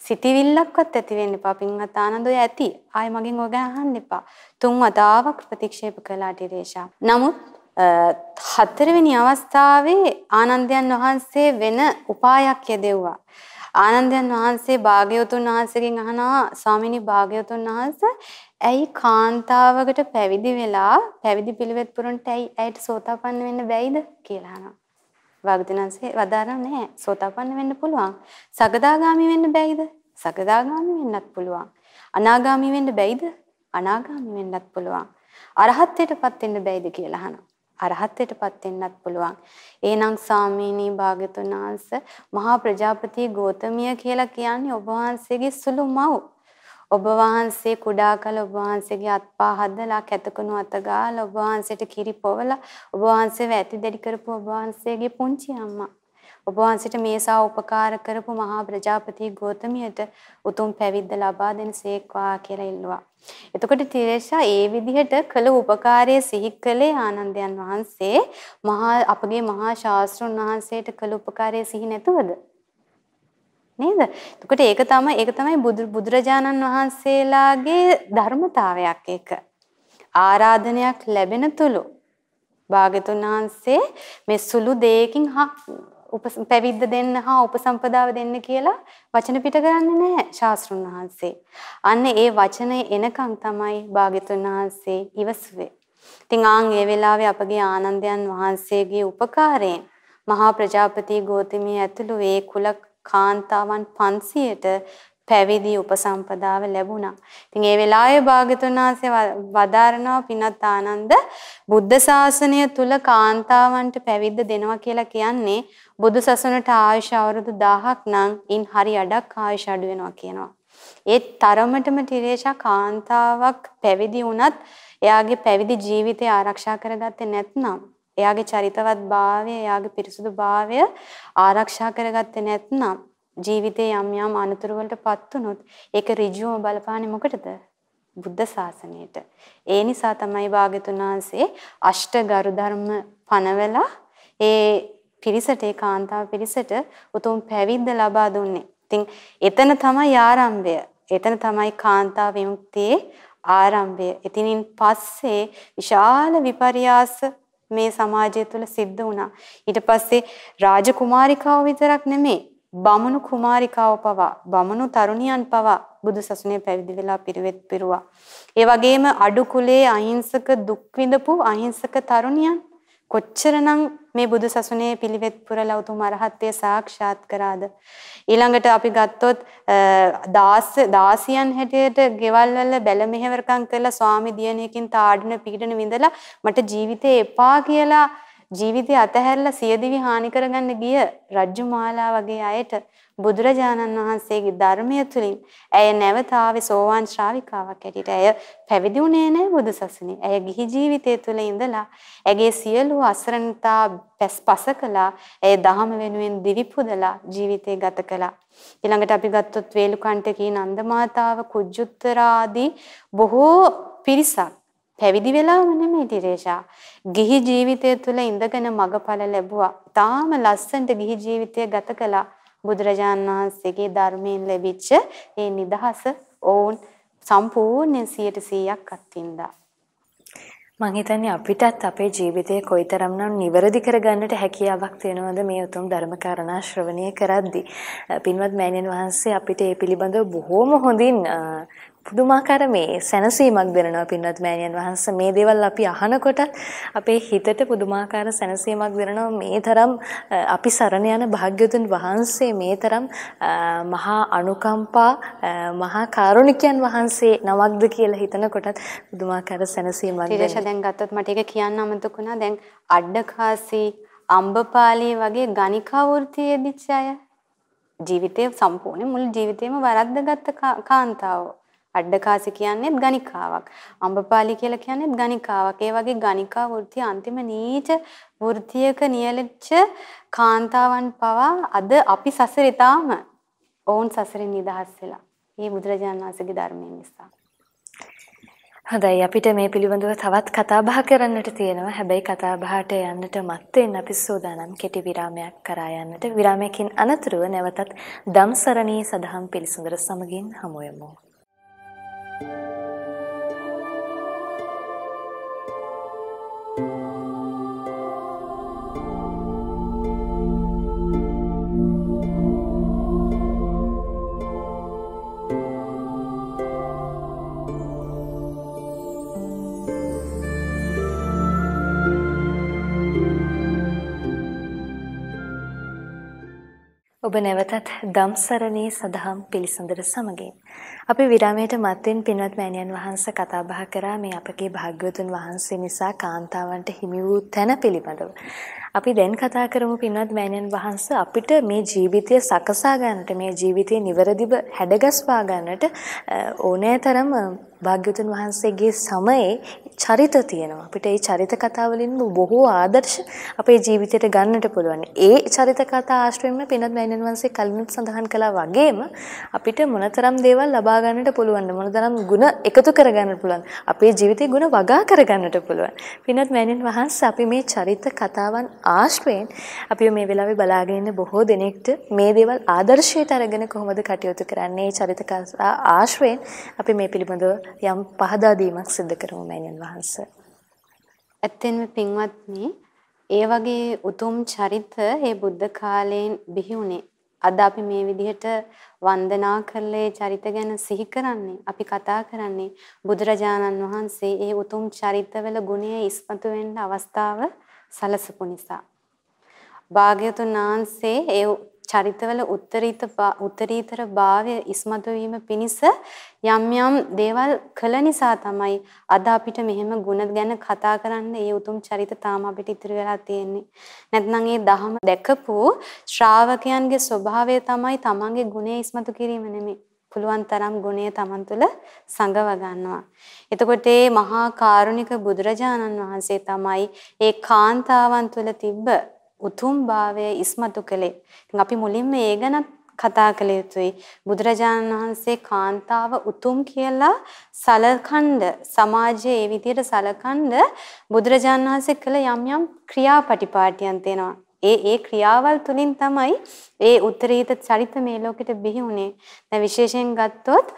සිතිවිල්ලක්වත් ඇති වෙන්න එපා. පින්නත් ආනන්ද ඔය ඇති. ආයි මගෙන් ඔය ගැන අහන්න එපා. තුන් වතාවක් ප්‍රතික්ෂේප කළා ටිරේෂා. නමුත් හතරවෙනි අවස්ථාවේ ආනන්දයන් වහන්සේ වෙන උපායක් යෙදෙව්වා. ආනන්දයන් වහන්සේ භාග්‍යවතුන් වහන්සේගෙන් අහනවා ස්වාමිනී භාග්‍යවතුන් වහන්සේ ඇයි කාන්තාවකට පැවිදි වෙලා පැවිදි පිළිවෙත් පුරන්ට ඇයි ඇයට සෝතාපන්න වෙන්න බැයිද කියලා අහනවා. භාග්‍යවතුන්සේ වදාරන්නේ නැහැ. සෝතාපන්න වෙන්න පුළුවන්. සකදාගාමි වෙන්න බැයිද? සකදාගාමි වෙන්නත් පුළුවන්. අනාගාමි වෙන්න බැයිද? අනාගාමි වෙන්නත් පුළුවන්. අරහත්ත්වයටපත් වෙන්න බැයිද කියලා අහනවා. අරහත්ත්වයටපත් වෙන්නත් පුළුවන්. එහෙනම් සාමීනී භාග්‍යතුන් වහන්සේ මහා ප්‍රජාපති ගෝතමිය කියලා කියන්නේ ඔබ වහන්සේගේ සුළු මව්. ඔබ වහන්සේ කුඩා කල ඔබ වහන්සේගේ අත්පා හදලා කැතකුණු අත ගාලා ඔබ වහන්සේට කිරි පොවලා ඔබ වහන්සේව ඇති දෙඩි කරපු ඔබ වහන්සේගේ පුංචි අම්මා. ඔබ වහන්සේට මේසා උපකාර කරපු මහා ප්‍රජාපති ගෝතමියට උතුම් පැවිද්ද ලබා දෙන සේක්වා කියලා ඉල්ලුවා. එතකොට තිරේෂා ඒ විදිහට කළ උපකාරයේ සිහි කළේ ආනන්දයන් වහන්සේ මහා අපගේ මහා ශාස්ත්‍රුන් වහන්සේට කළ උපකාරයේ සිහි නැතුවද? නේද? එතකොට ඒක තමයි ඒක තමයි බුදුරජාණන් වහන්සේලාගේ ධර්මතාවයක් ඒක. ආරාධනයක් ලැබෙන තුරු භාග්‍යතුන් වහන්සේ මේ සුළු දෙයකින් පැවිද්ද දෙන්න හා උපසම්පදාව දෙන්න කියලා වචන පිට කරන්නේ නැහැ ශාස්ත්‍රුන් වහන්සේ. අන්න ඒ වචනේ එනකන් තමයි භාග්‍යතුන් වහන්සේ ඉවසුවේ. ඉතින් ආන් ඒ වෙලාවේ අපගේ ආනන්දයන් වහන්සේගේ උපකාරයෙන් මහා ප්‍රජාපති ගෝතමිය ඇතුළු ඒ කුල කාන්තාවන් 500ට පැවිදි උපසම්පදාව ලැබුණා. ඉතින් ඒ වෙලාවේ භාග්‍යතුන් වහන්සේ වදාරනවා පිනත් ආනන්ද බුද්ධ ශාසනය තුල කාන්තාවන්ට පැවිද්ද දෙනවා කියලා කියන්නේ බුදු සසුනට ආයුෂ අවුරුදු 1000ක් නම් ඉන් හරි අඩක් ආයුෂ අඩු වෙනවා කියනවා. ඒ තරමටම තිරේෂා කාන්තාවක් පැවිදි වුණත් එයාගේ පැවිදි ජීවිතය ආරක්ෂා කරගත්තේ නැත්නම් එයාගේ චරිතවත් භාවය එයාගේ පිරිසුදු භාවය ආරක්ෂා කරගත්තේ නැත්නම් ජීවිතේ යම් යම් අනතුරු වලටපත් වුනොත් ඒක ඍජුවම බලපාන්නේ මොකටද? බුද්ධ ශාසනයට. ඒ නිසා තමයි භාග්‍යතුන් වහන්සේ අෂ්ට ගරු ධර්ම පනවලා ඒ පිරිසට ඒ කාන්තාව පිරිසට උතුම් පැවිද්ද ලබා දුන්නේ. ඉතින් එතන තමයි ආරම්භය. එතන තමයි කාන්තාව විමුක්තියේ ආරම්භය. එතනින් පස්සේ විශාල විපර්යාස මේ සමාජය තුළ සිද්ධ වුණා. ඊට පස්සේ රාජකුමාරිකාව විතරක් නෙමෙයි බමුණු කුමාරිකාව පවා බමුණු තරුණියන් පවා බුදු සසුනේ පැවිදි වෙලා පිරිවෙත් පිරුවා. ඒ වගේම අඩු කුලේ අහිංසක දුක් විඳපු අහිංසක තරුණියන් කොච්චරනම් මේ බුදු සසුනේ පිළිවෙත් පුරලා උතුම් අරහත්ත්වය සාක්ෂාත් කරාද? ඊළඟට අපි ගත්තොත් දාස දාසියන් හැටියට ගෙවල් වල බැල මෙහෙවරකම් කරලා ස්වාමි දියණියකින් තාඩන පීඩන විඳලා මට ජීවිතේ එපා කියලා ජීවිතය අතහැරලා සියදිවි හානි කරගන්න ගිය රජ්ජුමාලා වගේ අයට බුදුරජාණන් වහන්සේගේ ධර්මය තුලින් ඇය නැවත ආවේ සෝවාන් ශ්‍රාවිකාවක් ඇටියට. ඇය පැවිදි වුණේ නැහැ බුදුසසුනේ. ඇය ගිහි ජීවිතය තුළ ඉඳලා ඇගේ සියලු අසරණතා පස් කළා. ඇය දහම වෙනුවෙන් දිවි පුදලා ජීවිතය ගත කළා. ඊළඟට අපි ගත්තොත් වේලුකණ්ඨකී නන්දමාතාව කුජුත්තරාදී බොහෝ පිරිසක් පැවිදි වෙලාම නෙමෙයි තිරේෂා. ගිහි ජීවිතය තුළ ඉඳගෙන මගඵල ලැබුවා. තාම ලස්සනට ගිහි ජීවිතය ගත කළා. බුදුරජාණන් වහන්සේගේ ධර්මයෙන් ලැබිච්ච ඒ නිදහස ඔවුන් සම්පූර්ණයෙන් 100%ක් අත්විඳා. මං හිතන්නේ අපිටත් අපේ ජීවිතය කොයිතරම්නම් නිවැරදි කරගන්නට හැකියාවක් තියෙනවද මේ උතුම් ධර්ම කාරණා ශ්‍රවණය කරද්දී. පින්වත් මෑණියන් වහන්සේ අපිට ඒ පිළිබඳව බොහෝම හොඳින් පුදුමාකාර මේ සැනසීමක් දෙනවා පින්වත් මෑණියන් වහන්සේ මේ දේවල් අපි අහනකොට අපේ හිතට පුදුමාකාර සැනසීමක් දෙනවා මේ තරම් අපි සරණ යන භාග්‍යවතුන් වහන්සේ මේ තරම් මහා අනුකම්පා මහා කාරුණිකයන් වහන්සේ නමක්ද කියලා හිතනකොටත් පුදුමාකාර සැනසීමක් දෙනවා. දැන් ගත්තොත් මට ඒක කියන්න අමතක වුණා. දැන් අඩ්ඩකාසී අම්බපාලී වගේ ගණිකා වෘත්තියේදීච්ච අය ජීවිතේ සම්පූර්ණ මුළු ජීවිතේම වරද්දගත්ත කාන්තාවෝ අඩ්ඩකාසි කියන්නේත් ගණිකාවක්. අම්බපාලි කියලා කියන්නේත් ගණිකාවක්. ඒ වගේ ගණිකා වෘත්තිය අන්තිම නීච වෘත්තියක නියැලෙච්ච කාන්තාවන් පවා අද අපි සසරේ තාම ඔවුන් සසරෙන් නිදහස් වෙලා. මේ බුදුරජාණන් වහන්සේගේ ධර්මයෙන් නිසා. හොඳයි අපිට මේ පිළිබඳව තවත් කතා බහ කරන්නට තියෙනවා. හැබැයි කතා බහට යන්නට මත්තෙන් අපි සූදානම් කෙටි විරාමයක් කරා යන්නට. විරාමයකින් අනතුරුව නැවතත් ධම්සරණී සදහම් පිළිසඳර සමගින් හමු වෙමු. ඔබ නැවතත් ධම්සරණී සදහම් පිළිසඳර සමගින් අපි විරාමයට මත්ෙන් පින්වත් මෑණියන් වහන්සේ කතා බහ කරා මේ අපගේ භාග්‍යවතුන් වහන්සේ නිසා කාන්තාවන්ට හිමි වූ තැන පිළිබඳව. අපි දැන් කතා කරමු පින්වත් මෑණියන් වහන්සේ අපිට මේ ජීවිතය සකසා ගන්නට මේ ජීවිතය නිවැරදිව හැඩගස්වා ගන්නට ඕනෑතරම් භාග්‍යවතුන් වහන්සේගේ සමයේ චරිත තියෙනවා. අපිට ඒ චරිත කතා වලින් බොහෝ ආදර්ශ අපේ ජීවිතයට ගන්නට පුළුවන්. ඒ චරිත කතා ආශ්‍රයෙන්ම පිනත් මෑණියන් වහන්සේ කලිනුත් සඳහන් කළා වගේම අපිට මොනතරම් දේවල් ලබා ගන්නට පුළුවන්ද? මොනතරම් ಗುಣ එකතු කර ගන්නට පුළුවන්. අපේ ජීවිතේ ಗುಣ වගා කර ගන්නට පුළුවන්. පිනත් මෑණියන් වහන්සේ අපි මේ චරිත කතාවන් ආශ්‍රයෙන් අපි මේ වෙලාවේ බලාගෙන ඉන්න බොහෝ දෙනෙක්ට මේ දේවල් ආදර්ශයට අරගෙන කොහොමද කටයුතු කරන්නේ? චරිත කතා ආශ්‍රයෙන් අපි මේ පිළිබඳව යම් පහදා දීමක් සිදු කරමු මෑණියන් වහන්සේ. ඇත්තෙන්ම පින්වත්නි, ඒ වගේ උතුම් චරිත මේ බුද්ධ කාලයෙන් බිහි වුණේ. අද අපි මේ විදිහට වන්දනා කරලා චරිත ගැන සිහි කරන්නේ, අපි කතා කරන්නේ බුදුරජාණන් වහන්සේ ඒ උතුම් චරිතවල ගුණය ඉස්මතු වෙන්න අවස්ථාව සලසපු නිසා. භාග්‍යතුන් වහන්සේ ඒ චරිතවල උත්තරීත උත්තරීතර භාවය ඉස්මතු වීම පිණිස යම් යම් දේවල් කළ නිසා තමයි අද අපිට මෙහෙම ಗುಣ ගැන කතා කරන්න ඒ උතුම් චරිත තාම අපිට ඉතිරි වෙලා තියෙන්නේ. නැත්නම් ඒ දහම දැකපු ශ්‍රාවකයන්ගේ ස්වභාවය තමයි තමන්ගේ ගුණය ඉස්මතු කිරීම නෙමෙයි. පුළුවන් තරම් ගුණය තමන් තුළ සංගව ගන්නවා. එතකොට මේ මහා කාරුණික බුදුරජාණන් වහන්සේ තමයි ඒ කාන්තාවන් තුළ තිබ්බ උතුම් භාවය ඉස්මතු කළේ. ඉතින් අපි මුලින්ම ඒ ගැන කතා කළ යුතුයි. බුදුරජාණන් වහන්සේ කාන්තාව උතුම් කියලා සලකන්ඩ සමාජයේ ඒ විදිහට සලකන්ඩ බුදුරජාණන් වහන්සේ කළ යම් යම් ක්‍රියාපටිපාටියන් තියෙනවා. ඒ ඒ ක්‍රියාවල් තුලින් තමයි ඒ උත්තරීත චරිත මේ ලෝකෙට බිහි වුනේ. දැන් විශේෂයෙන් ගත්තොත්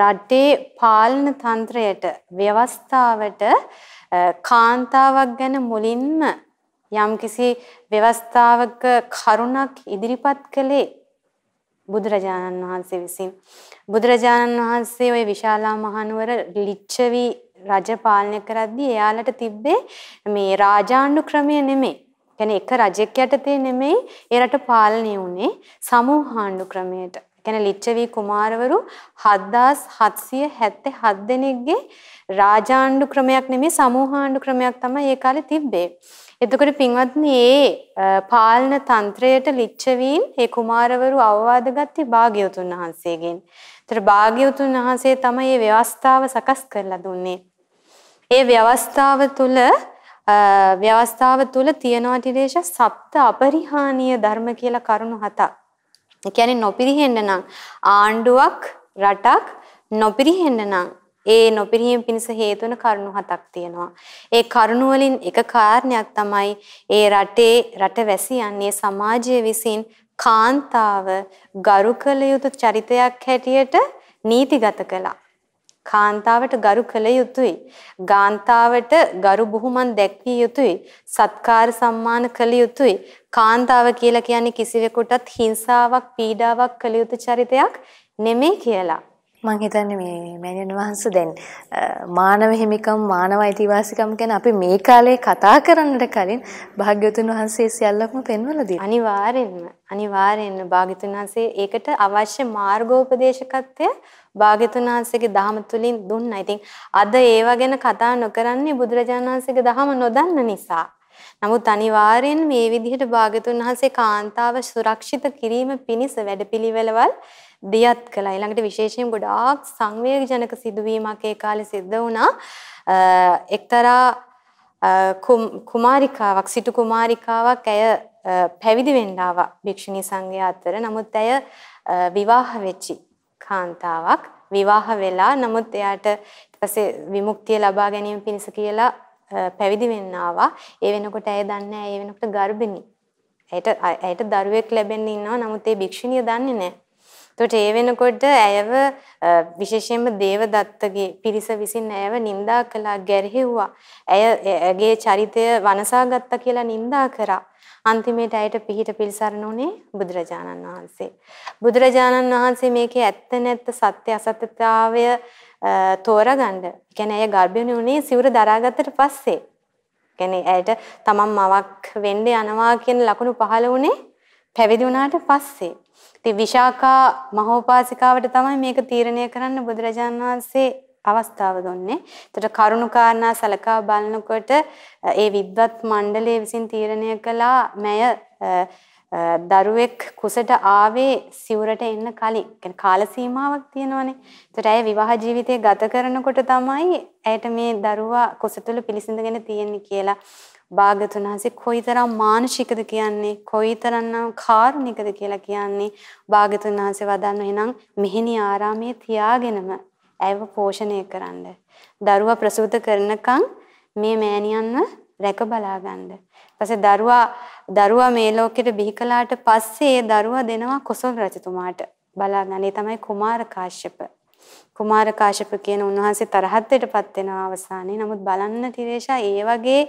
රටේ පාලන තන්ත්‍රයට ව්‍යවස්ථාවට කාන්තාවක් ගැන මුලින්ම යම්කිසි ව්‍යවස්ථාවක කරුණක් ඉදිරිපත් කළේ බුදුරජාණන් වහන්සේ විසින් බුදුරජාණන් වහන්සේ ওই විශාලා මහනුවර ලිච්ඡවි රජ පාලනය කරද්දී එයාලට තිබ්බේ මේ රාජාණ්ඩු ක්‍රමය නෙමෙයි. කියන්නේ එක රජෙක් යටතේ නෙමෙයි ඒ රට පාලනය වුනේ සමූහාණ්ඩු ක්‍රමයට. කියන්නේ ලිච්ඡවි කුමාරවරු 7777 දෙනෙක්ගේ රාජාණ්ඩු ක්‍රමයක් නෙමෙයි සමූහාණ්ඩු ක්‍රමයක් තමයි ඒ කාලේ තිබ්බේ. එතකොට පින්වත්නි ඒ පාලන තන්ත්‍රයට ලිච්ඡවීන් ඒ කුමාරවරු අවවාද ගත්තේ භාග්‍යවතුන් වහන්සේගෙන්. ඒතර භාග්‍යවතුන් වහන්සේ තමයි මේ ව්‍යවස්ථාව සකස් කරලා දුන්නේ. ඒ ව්‍යවස්ථාව තුල ව්‍යවස්ථාව තුල තියනවා ටිරේෂ සප්ත අපරිහානීය ධර්ම කියලා කරුණු හතක්. ඒ කියන්නේ නොපිරිහෙන්න නම් ආණ්ඩුවක් රටක් නොපිරිහෙන්න නම් ඒ නොපිරීම පිණිස හේතු වෙන කරුණු හතක් තියෙනවා. ඒ කරුණු වලින් එක කාරණයක් තමයි ඒ රටේ රටවැසියන් මේ සමාජය විසින් කාන්තාව ගරු කළ යුතු චරිතයක් හැටියට නීතිගත කළා. කාන්තාවට ගරු කළ යුතුයි. ගාන්තාවට ගරු බුහුමන් දැක්විය යුතුයි. සත්කාර සම්මාන කළ යුතුයි. කාන්තාව කියලා කියන්නේ කිසිවෙකුටත් හිංසාවක් පීඩාවක් කළ යුතු චරිතයක් නෙමෙයි කියලා. මම හිතන්නේ මේ මෑණියන් වහන්සේ දැන් මානව හිමිකම් මානව අයිතිවාසිකම් ගැන අපි මේ කාලේ කතා කරන්නට කලින් භාග්‍යවතුන් වහන්සේ සියල්ලක්ම පෙන්වලා දෙනවා. අනිවාර්යෙන්ම අනිවාර්යෙන්ම භාග්‍යවතුන් වහන්සේ ඒකට අවශ්‍ය මාර්ගෝපදේශකත්වය භාග්‍යවතුන් වහන්සේගේ දහම තුලින් දුන්නා. ඉතින් අද ඒව ගැන කතා නොකරන්නේ බුදුරජාණන් වහන්සේගේ දහම නොදන්න නිසා. නමුත් අනිවාර්යෙන් මේ විදිහට භාග්‍යතුන් වහන්සේ කාන්තාව සුරක්ෂිත කිරීම පිණිස වැඩපිළිවෙළවල් දියත් කළා. ඊළඟට විශේෂයෙන් ගොඩාක් සංවේගජනක සිදුවීමක් ඒ කාලේ සිද්ධ වුණා. එක්තරා කුමාරිකාවක් සිටු කුමාරිකාවක් ඇය පැවිදි වෙන්න ආවා භික්ෂුණී සංඝයා අතර. නමුත් ඇය විවාහ වෙච්චි කාන්තාවක්. විවාහ වෙලා නමුත් එයාට ඊට පස්සේ විමුක්තිය ලබා ගැනීම පිණිස කියලා පැවිදි වෙන්න ආවා. ඒ වෙනකොට ඇය දන්නේ නැහැ ඒ වෙනකොට ගර්භිණී. ඇයට ඇයට දරුවෙක් ලැබෙන්න ඉන්නවා. නමුත් ඒ භික්ෂුණිය දන්නේ නැහැ. එතකොට ඒ වෙනකොට ඇයව විශේෂයෙන්ම දේවදත්තගේ පිරිස විසින් ඇයව නිඳා කළා ගැරහෙව්වා. ඇයගේ චරිතය වනසා ගත්තා කියලා නිඳා කරා. අන්තිමේට ඇයට පිහිට පිළිසරණ උනේ බුදුරජාණන් වහන්සේ. බුදුරජාණන් වහන්සේ මේකේ ඇත්ත නැත්ත සත්‍ය අසත්‍යතාවය තෝරගන්න. කියන්නේ ඇය ගර්භණී උනේ සිවුර දරාගත්තට පස්සේ. කියන්නේ ඇයට තමන් මවක් වෙන්න යනවා කියන ලකුණු පහළ වුණේ පැවිදි වුණාට පස්සේ. ඉතින් විශාකා මහෝපාසිකාවට තමයි මේක තීරණය කරන්න බුදුරජාණන් වහන්සේ අවස්ථාව දුන්නේ. එතකොට කරුණු කාරණා සලකා බලනකොට ඒ විද්වත් මණ්ඩලය විසින් තීරණය කළා මැය දරුවෙක් කුසට ආවේ සිවුරට එන්න කලින්. يعني කාල සීමාවක් තියෙනවනේ. ඒතට ඇය විවාහ ජීවිතය ගත කරනකොට තමයි ඇයට මේ දරුවා කුස තුළ පිළිසිඳගෙන තියෙන්නේ කියලා භාගතුන් වහන්සේ කොයිතරම් මානසිකද කියන්නේ කොයිතරම්නම් කාරුණිකද කියලා කියන්නේ භාගතුන් වහන්සේ වදන්න එහෙනම් මෙහෙණි ආරාමයේ තියාගෙනම ඇයව පෝෂණය කරන්න. දරුවා ප්‍රසූත කරනකම් මේ මෑණියන්ව රැක බලා ගන්න. ඊපස්සේ දරුවා දරුවා මේ ලෝකෙට බිහි කළාට පස්සේ දරුවා දෙනවා කොසල් රජතුමාට බලා ගන්න. ඒ තමයි කුමාර කාශ්‍යප. කුමාර කාශ්‍යප කියන උන්වහන්සේ තරහත්වයටපත් වෙනවා අවසානයේ. නමුත් බලන්න තිරේෂා ඒ වගේ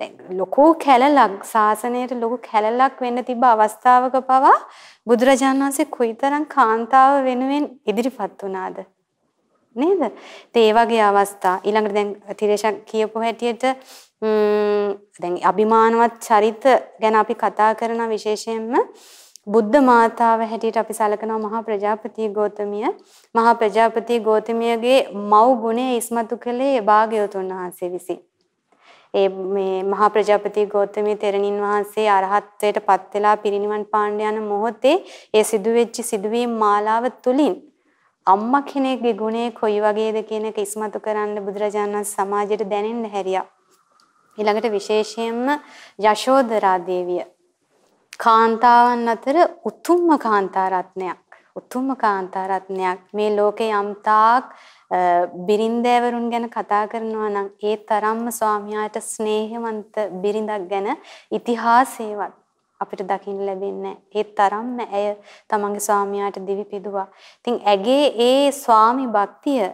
ලොකු කැලලක් ශාසනයට ලොකු කැලලක් වෙන්න තිබ්බ අවස්ථාවක පවා බුදුරජාණන් වහන්සේ කොයිතරම් කාන්තාව වෙනුවෙන් ඉදිරිපත් වුණාද නේද? ඒ වගේ අවස්ථා ඊළඟට දැන් තිරේෂා කියපු හැටියට දැන් අභිමානවත් චරිත ගැන අපි කතා කරන විශේෂයෙන්ම බුද්ධ මාතාව හැටියට අපි සලකනවා මහා ප්‍රජාපති ගෞතමිය. මහා ප්‍රජාපති ගෞතමියගේ මව් ගුණය ඉස්මතු කළේ භාග්‍යවතුන් වහන්සේ විසින්. ඒ මේ මහා ප්‍රජාපති ගෞතමී තෙරණින් වහන්සේ අරහත්ත්වයට පත් වෙලා පිරිනිවන් පාණ්ඩ යන මොහොතේ ඒ සිදුවෙච්ච සිදුවීම් මාලාව තුලින් අම්මා කෙනෙක්ගේ ගුණය කොයි වගේද කියන එක ඉස්මතු කරන්න බුදුරජාණන් සමාජයට දැනෙන්න හැරියා. ඊළඟට විශේෂයෙන්ම යශෝදරා දේවිය කාන්තාවන් අතර උතුම්ම කාන්තා රත්නයක්. උතුම්ම කාන්තා රත්නයක් මේ ලෝකේ යම්තාක් බිරින්දෑවරුන් ගැන කතා කරනවා නම් ඒ තරම්ම ස්වාමියාට ස්නේහවන්ත බිරිඳක් ගැන ඉතිහාසයේවත් අපිට දකින්න ලැබෙන්නේ ඒ තරම්ම ඇය තමන්ගේ ස්වාමියාට දිවි පිදුවා. ඉතින් ඇගේ ඒ ස්වාමි භක්තිය,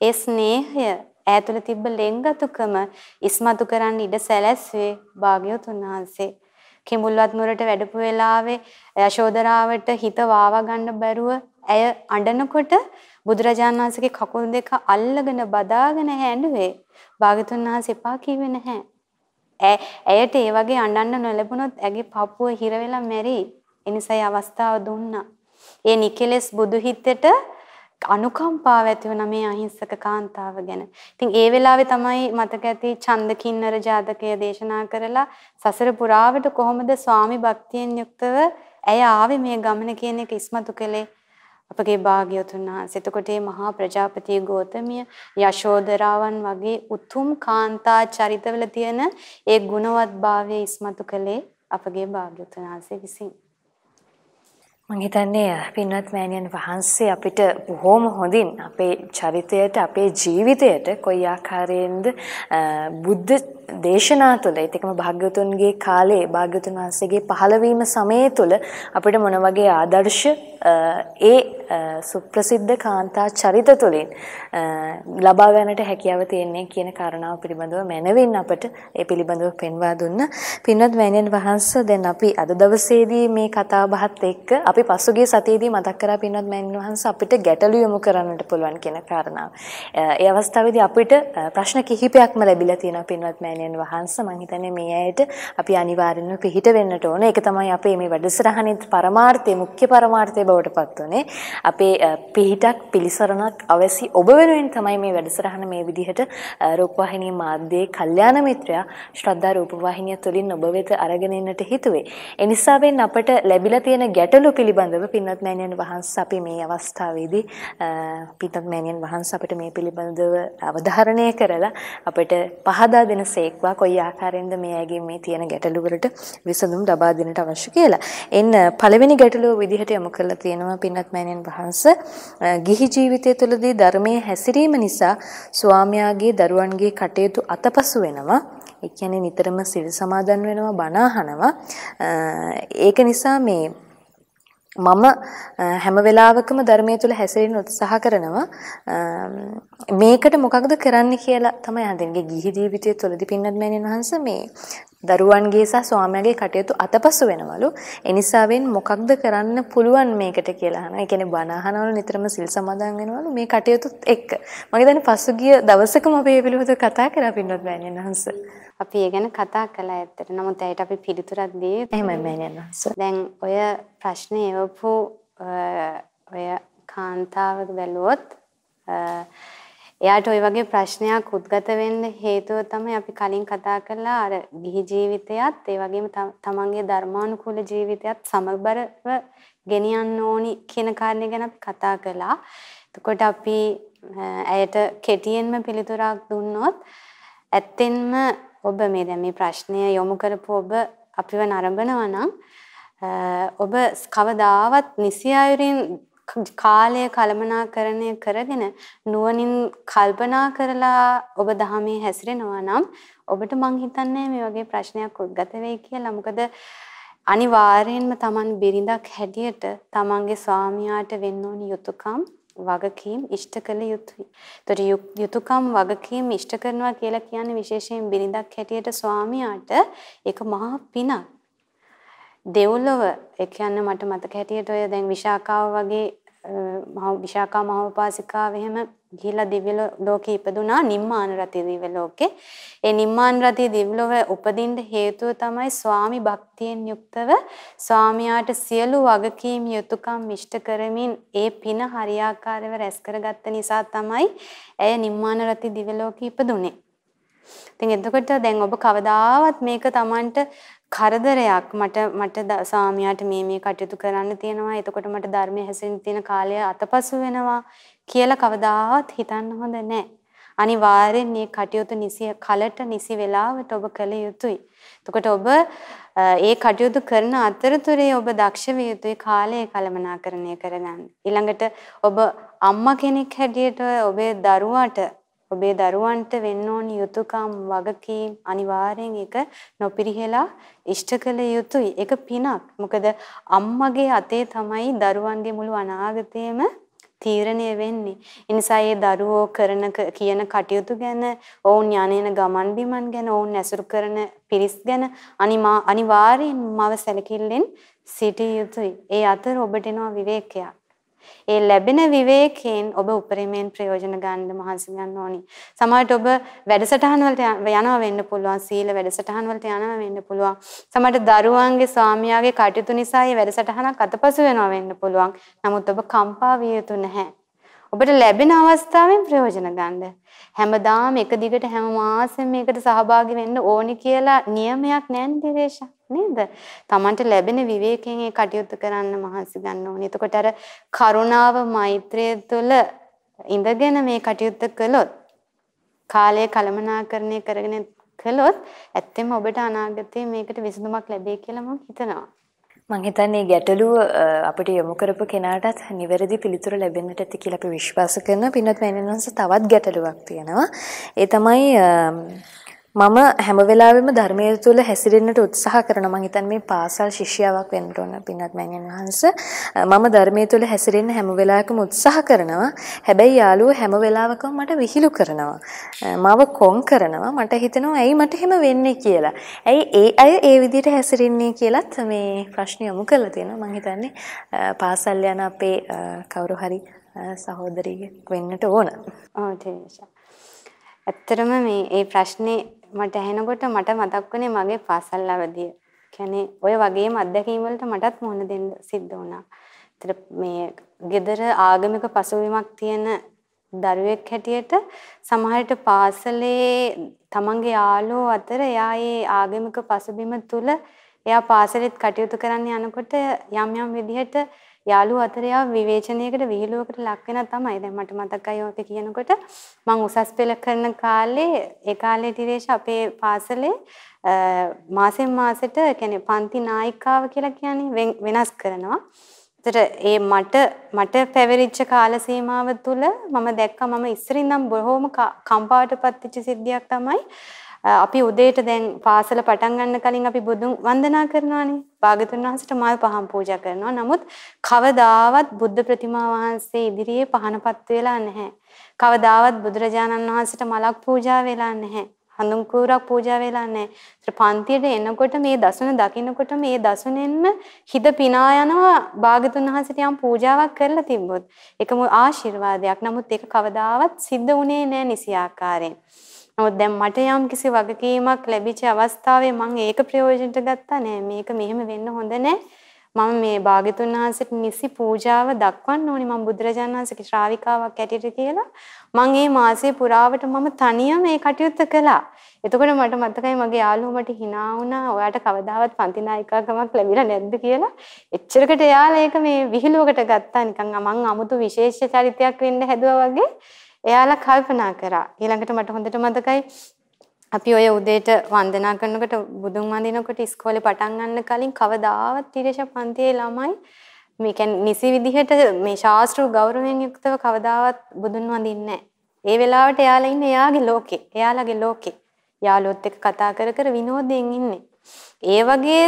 ඒ ස්නේහය ඈතුල තිබ්බ ලෙන්ගතුකම ඉස්මතු කරන්න ඉඩ සැලැස්වේ භාග්‍යවතුන් වහන්සේ. කිඹුල්වත් නුරට වැඩපු වෙලාවේ යශෝදරාවට හිත වාවා ගන්න බැරුව ඇය අඬනකොට බුදුරජාණන් වහන්සේගේ කකුල් දෙක අල්ලගෙන බදාගෙන හැඬුවේ. භාග්‍යතුන් වහන්සේ එපා කිව්වේ නැහැ. ඇයට ඒ වගේ අඬන්න නොලැබුණොත් ඇගේ පපුව හිර වෙලා මැරෙයි. එනිසා අවස්ථාව දුන්නා. ඒ නිකලස් බුදු හිතට අනුකම්පාව ඇති වුණා මේ අහිංසක කාන්තාව ගැන. ඉතින් ඒ වෙලාවේ තමයි මතක ඇති ඡන්ද කින්නර ජාතකය දේශනා කරලා සසර පුරාවට කොහොමද ස්වාමි භක්තියෙන් යුක්තව ඇය ආවේ මේ ගමන කියන එක ඉස්මතු කළේ අපගේ භාග්‍යවතුන් වහන්සේ. එතකොට මේ මහා ප්‍රජාපති ගෝතමිය යශෝදරාවන් වගේ උතුම් කාන්තා චරිතවල තියෙන ඒ ගුණවත්භාවය ඉස්මතු කළේ අපගේ භාග්‍යවතුන් වහන්සේ විසින්. මං හිතන්නේ පින්වත් මෑණියන් වහන්සේ අපිට බොහොම හොඳින් අපේ චරිතයට අපේ ජීවිතයට කොයි ආකාරයෙන්ද බුද්ධ දේශනා තුළ ඒකම භාග්‍යවතුන්ගේ කාලේ භාග්‍යවතුන් වහන්සේගේ පහළවීම සමයේ තුළ අපිට මොන වගේ ආදර්ශ ඒ සුප්‍රසිද්ධ කාන්තා චරිත තුළින් ලබා ගන්නට හැකියාව තියෙන්නේ කියන කාරණාව පිළිබඳව මැනවින් අපට ඒ පිළිබඳව පෙන්වා දුන්න පින්වත් මෑණියන් වහන්සේ දැන් අපි අද දවසේදී මේ කතා බහත් එක්ක අපි පසුගිය සතියේදී මතක් කරා පින්වත් මෑණියන් වහන්සේ අපිට ගැටලු යොමු කරන්නට පුළුවන් කියන කාරණාව. ඒ අවස්ථාවේදී අපිට ප්‍රශ්න කිහිපයක්ම ලැබිලා තියෙනවා පින්වත් මෑණියන් වහන්සේ. මම හිතන්නේ මේ ඇයට අපි අනිවාර්යෙන්ම පිළිහිට වෙන්නට ඕන. ඒක තමයි අපේ මේ වැඩසටහනේ පරමාර්ථය, මුඛ්‍ය පරමාර්ථය බවට පත් වුනේ. අපේ පිහිටක් පිළිසරණක් අවශ්‍ය ඔබ වෙනුවෙන් තමයි මේ වැඩසටහන මේ විදිහට රූපවාහිනී මාධ්‍යයේ කල්යාණ මිත්‍රයා ශ්‍රද්ධා රූපවාහිනිය තුලින් ඔබ වෙත අරගෙන එන්නට හිතුවේ. ඒ නිසා වෙන්න අපට ලැබිලා තියෙන ගැටලු පිළිබඳව පින්වත් මෑණියන් වහන්සේ අපි මේ අවස්ථාවේදී පින්වත් මෑණියන් වහන්සේ අපිට මේ පිළිබඳව අවධාරණය කරලා අපිට පහදා දෙන සේක්වා කොයි ආකාරයෙන්ද මේ ඇගේ මේ තියෙන ගැටලු වලට විසඳුම් ලබා දෙන්නට අවශ්‍ය කියලා. එන්න පළවෙනි ගැටලුව විදිහට යොමු කරලා තියෙනවා පින්වත් මෑණියන් වහන්සේ ගිහි ජීවිතය තුළදී ධර්මයේ හැසිරීම නිසා ස්වාමියාගේ දරුවන්ගේ කටයුතු අතපසු වෙනවා. ඒ කියන්නේ නිතරම සිල් සමාදන් වෙනවා බණ අහනවා. ඒක නිසා මේ මම හැම වෙලාවකම ධර්මයේ තුල හැසිරෙන්න උත්සාහ කරනවා මේකට මොකක්ද කරන්න කියලා තමයි හඳන්නේ ගිහි ජීවිතය තුළදී පින්නත් මෑණියන් වහන්සේ මේ දරුවන්ගේ සහ ස්වාමියාගේ කටයුතු අතපසු වෙනවලු. ඒ නිසාවෙන් මොකක්ද කරන්න පුළුවන් මේකට කියලා අහනවා. ඒ කියන්නේ බණ අහනවලු නිතරම සිල් සමාදන් වෙනවලු මේ කටයුතුත් එක්ක. මම හිතන්නේ පසුගිය දවසකම අපි මේ පිළිබඳව කතා කරා පින්නත් මෑණියන් වහන්සේ. අපි ඒ ගැන කතා කළා ඇත්තට. නමුත් ඇයට අපි පිළිතුරක් දී එහෙමයි මෑණියන් වහන්සේ. දැන් ඔය ප්‍රශ්නේ එවපු ඔය කාන්තාවක බැලුවොත් එයාට ওই වගේ ප්‍රශ්නයක් උද්ගත වෙන්න හේතුව තමයි අපි කලින් කතා කළා අර ගිහි ජීවිතයත් ඒ වගේම තමන්ගේ ධර්මානුකූල ජීවිතයත් සමබරව ගෙනියන්න ඕනි කියන කාරණේ ගැන අපි කතා කළා. එතකොට අපි ඇයට කෙටියෙන්ම පිළිතුරක් දුන්නොත් ඇත්තෙන්ම ඔබ මේ දැන් මේ ප්‍රශ්නය යොමු කරපු ඔබ අපිව නරඹනවා නම් ඔබ කවදාවත් නිසි අයුරින් කාලය කළමනාකරණය කරගෙන නුවණින් කල්පනා කරලා ඔබ දහමේ හැසිරෙනවා නම් ඔබට මං හිතන්නේ මේ වගේ ප්‍රශ්නයක් උද්ගත වෙයි කියලා. මොකද අනිවාර්යයෙන්ම Taman බිරිඳක් හැටියට Tamanගේ ස්වාමියාට වෙන්න ඕනි යුතුයකම් වගකීම් ඉෂ්ට කළ යුතුයි. ඒතර යුතුයකම් වගකීම් ඉෂ්ට කරනවා කියලා කියන්නේ විශේෂයෙන් බිරිඳක් හැටියට ස්වාමියාට ඒක මහා පිනක්. දෙව්ලොව ඒ කියන්නේ මට මතක හැටියට ඔය දැන් විශාකාව වගේ මහ විශාකා මහෝපාසිකාව එහෙම ගිහිලා දිව්‍ය ලෝකේ ඉපදුනා නිම්මාන රති දිව්‍ය ලෝකේ. ඒ නිම්මාන රති දිව්‍ය ලෝකෙ උපදින්න හේතුව තමයි ස්වාමි භක්තියෙන් යුක්තව ස්වාමියාට සියලු වගකීම් යුතුයකම් ඉෂ්ට කරමින් ඒ පින හරියාකාරව රැස් කරගත්ත නිසා තමයි ඇය නිම්මාන රති දිව්‍ය ලෝකෙ ඉපදුනේ. ඉතින් එතකොට දැන් ඔබ කවදාවත් මේක Tamanට කරදරයක් මට මට සාමියාට මේ මේ කටයුතු කරන්න තියෙනවා එතකොට මට ධර්මයේ හැසිරෙන්න තියෙන කාලය අතපසු වෙනවා කියලා කවදාවත් හිතන්න හොඳ නැහැ. අනිවාර්යෙන් මේ කටයුතු නිසි කලට නිසි වෙලාවට ඔබ කළ යුතුයි. එතකොට ඔබ ඒ කටයුතු කරන අතරතුරේ ඔබ දක්ෂ විය යුතුයි කාලය කළමනාකරණය කරගන්න. ඊළඟට ඔබ අම්මා කෙනෙක් හැටියට ඔබේ දරුවාට ඔබේ දරුවන්ට වෙන්න ඕනි යුතුයකම් වගකීම් අනිවාර්යෙන් ඒක නොපිරිහෙලා ඉෂ්ට කළ යුතුයි. ඒක පිනක්. මොකද අම්මගේ අතේ තමයි දරුවන්ගේ මුළු අනාගතයම තීරණය වෙන්නේ. ඒ නිසා ඒ දරුවෝ කරන කියන කටයුතු ගැන, ඔවුන් යන්නේන ගමන් බිමන් ගැන, ඔවුන් ඇසුරු කරන පිරිස් ගැන අනිවාර්යෙන් මව සැලකිල්ලෙන් සිටිය යුතුයි. ඒ අතර ඔබට එනවා විවේකයක්. ඒ ලැබෙන විවේකයෙන් ඔබ උපරිමයෙන් ප්‍රයෝජන ගන්න මහන්සි ගන්න ඕනි. සමහරට ඔබ වැඩසටහන් වලට යනවා වෙන්න පුළුවන්, සීල වැඩසටහන් වලට යනවා වෙන්න පුළුවන්. සමහරට දරුවන්ගේ ස්වාමියාගේ කටයුතු නිසා මේ වැඩසටහනක් අතපසු වෙනවා වෙන්න පුළුවන්. නමුත් ඔබ කම්පා විය යුතු නැහැ. ඔබට ලැබෙන අවස්ථාවෙන් ප්‍රයෝජන ගන්න. හැමදාම එක දිගට හැම මාසෙම මේකට සහභාගී වෙන්න ඕනි කියලා නියමයක් නැහැ දිරේෂා නේද? Tamanට ලැබෙන විවේකයෙන් ඒ කටයුතු කරන්න මහන්සි ගන්න ඕනේ. එතකොට අර කරුණාව මෛත්‍රිය තුළ ඉඳගෙන මේ කටයුත්ත කළොත් කාලය කළමනාකරණය කරගෙන කළොත් ඇත්තෙම ඔබට අනාගතයේ මේකට විසඳුමක් ලැබෙයි කියලා මම හිතනවා. මං හිතන්නේ ගැටලුව අපිට යොමු කරපු කෙනාටත් නිවැරදි පිළිතුර ලැබෙන්නට ඇති කියලා අපි විශ්වාස කරනවා. පින්වත් මෑණියන්වන්ස තවත් ගැටලුවක් තියෙනවා. ඒ තමයි මම හැම වෙලාවෙම ධර්මයේ තුල හැසිරෙන්නට උත්සාහ කරනවා. මම හිතන්නේ මේ පාසල් ශිෂ්‍යාවක් වෙන්න ඕන පින්වත් මෑණියන් වහන්සේ. මම ධර්මයේ තුල හැසිරෙන්න හැම වෙලාවකම උත්සාහ කරනවා. හැබැයි යාළුවෝ හැම වෙලාවකම මට විහිළු කරනවා. මාව කොන් කරනවා. මට හිතෙනවා ඇයි මට එහෙම වෙන්නේ කියලා. ඇයි ඒ අය ඒ විදිහට හැසිරෙන්නේ කියලත් මේ ප්‍රශ්න යොමු කරලා තියෙනවා. මම හිතන්නේ පාසල් යන අපේ කවුරු හරි සහෝදරියෙක් වෙන්නට ඕන. ඔව් ඇත්තටම මේ මේ ප්‍රශ්නේ මට ඇහෙනකොට මට මතක් වුණේ මගේ පාසල් අවදිය. කියන්නේ ඔය වගේම අත්දැකීම් වලට මටත් මුහුණ දෙන්න සිද්ධ වුණා. ඒතර මේ gedara ආගමික පසුබිමක් තියෙන දරුවෙක් හැටියට සමහරට පාසලේ තමන්ගේ යාළුවෝ අතර එයා ඒ ආගමික පසුබිම තුල එයා පාසලෙත් කටයුතු කරන්න යනකොට යම් යම් විදිහට යාළුවෝ අතර යා විවේචනයකට විහිළුවකට ලක් වෙනා තමයි. දැන් මට මතකයි ඔක කියනකොට මම උසස් පෙළ කරන කාලේ ඒ කාලේ තිරේෂ අපේ පාසලේ මාසෙන් මාසෙට කියන්නේ පන්ති නායිකාව කියලා කියන්නේ වෙනස් කරනවා. ඒතර ඒ මට මට පැවරිච්ච කාල සීමාව තුළ මම දැක්කා මම ඉස්සරින්නම් බොහොම කම්පාවටපත් වෙච්ච සිද්ධියක් තමයි අපි උදේට දැන් පාසල පටන් ගන්න කලින් අපි බුදුන් වන්දනා කරනවානේ. භාගතුන් වහන්සේට මල් පහන් පූජා කරනවා. නමුත් කවදාවත් බුද්ධ ප්‍රතිමා වහන්සේ ඉදිරියේ පහනපත් වෙලා නැහැ. කවදාවත් බුදුරජාණන් වහන්සේට මලක් පූජා වෙලා නැහැ. හඳුන් කූරක් පූජා වෙලා නැහැ. ඒත් පන්තියට එනකොට මේ දසුන දකින්නකොට මේ දසුනෙන්ම හිත පිනා යනවා භාගතුන් වහන්සේට යම් පූජාවක් කරලා තිබ්බොත්. ඒකම ආශිර්වාදයක්. නමුත් ඒක කවදාවත් සිද්ධ වුණේ නැහැ නිසි ආකාරයෙන්. නමුත් දැන් මට යම් කිසි වගකීමක් ලැබිච්ච අවස්ථාවේ මම ඒක ප්‍රයෝජනට ගත්තා නෑ. මේක මෙහෙම වෙන්න හොඳ නෑ. මම මේ භාග්‍යතුන් වහන්සේට නිසි පූජාව දක්වන්න ඕනි මම බුදුරජාණන් වහන්සේගේ ශ්‍රාවිකාවක් ඇටියට කියලා මම මේ මාසේ පුරාවට මම තනියම මේ කටයුත්ත කළා. එතකොට මට මතකයි මගේ යාළුවෝ මට hina වුණා ඔයාට කවදාවත් පන්ති නායිකාකමක් ලැබිලා නැද්ද කියලා. එච්චරකට එයාලා ඒක මේ විහිළුවකට ගත්තා නිකන් මං අමුතු විශේෂ චරිතයක් වෙන්න හැදුවා වගේ. එයාලා කල්පනා කරා. ඊළඟට මට හොඳට මතකයි අපි ඔය උදේට වන්දනා කරනකොට බුදුන් වඳිනකොට ඉස්කෝලේ පටන් ගන්න කලින් කවදාවත් තිරේෂ පන්තියේ ළමයි මේ කියන්නේ නිසි විදිහට මේ ශාස්ත්‍රීය ගෞරවයෙන් යුක්තව කවදාවත් බුදුන් වඳින්නේ ඒ වෙලාවට එයාලා ඉන්නේ එයාගේ ලෝකේ. එයාලගේ ලෝකේ. යාළුවොත් එක්ක කතා කර කර විනෝදයෙන් ඉන්නේ. ඒ වගේ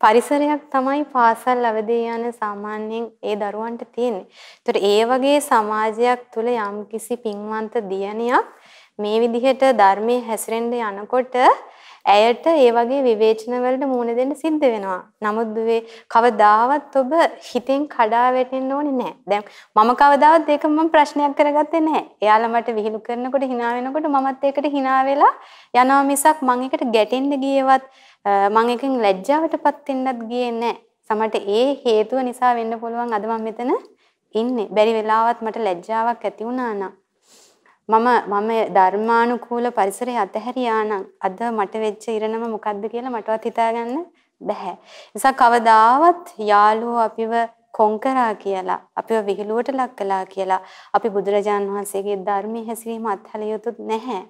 පරිසරයක් තමයි පාසල් අවදී යන සාමාන්‍යයෙන් ඒ දරුවන්ට තියෙන්නේ. ඒතර ඒ වගේ සමාජයක් තුළ යම්කිසි පින්වන්ත දියණියක් මේ විදිහට ධර්මයේ හැසිරෙන්න යනකොට ඇයට ඒ වගේ විවේචන වලට මුහුණ දෙන්න සිද්ධ වෙනවා. නමුත් දුවේ කවදාවත් ඔබ හිතෙන් කඩා වැටෙන්න ඕනේ නැහැ. දැන් මම කවදාවත් ඒක මම ප්‍රශ්නයක් කරගත්තේ නැහැ. එයාලා මට විහිළු කරනකොට hina වෙනකොට මමත් ඒකට hina වෙලා යනවා මිසක් මම ඒකට ගැටෙන්න ගියේවත් මම එකෙන් ලැජ්ජාවටපත් වෙන්නත් ගියේ නැහැ. සමහරට ඒ හේතුව නිසා වෙන්න පුළුවන් අද මම මෙතන ඉන්නේ. බැරි වෙලාවත් මට ලැජ්ජාවක් ඇති වුණා නම් මම මම ධර්මානුකූල පරිසරය අතහැරියා නම් අද මට වෙච්ච ඉරණම මොකද්ද කියලා මටවත් හිතාගන්න බැහැ. නිසා කවදාවත් යාළුවෝ අපිව කොන් කරා කියලා අපිව විහිළුවට ලක් කළා කියලා අපි බුදුරජාන් වහන්සේගේ ධර්මයේ හැසිරීම අත්හැලිය යුතු නැහැ.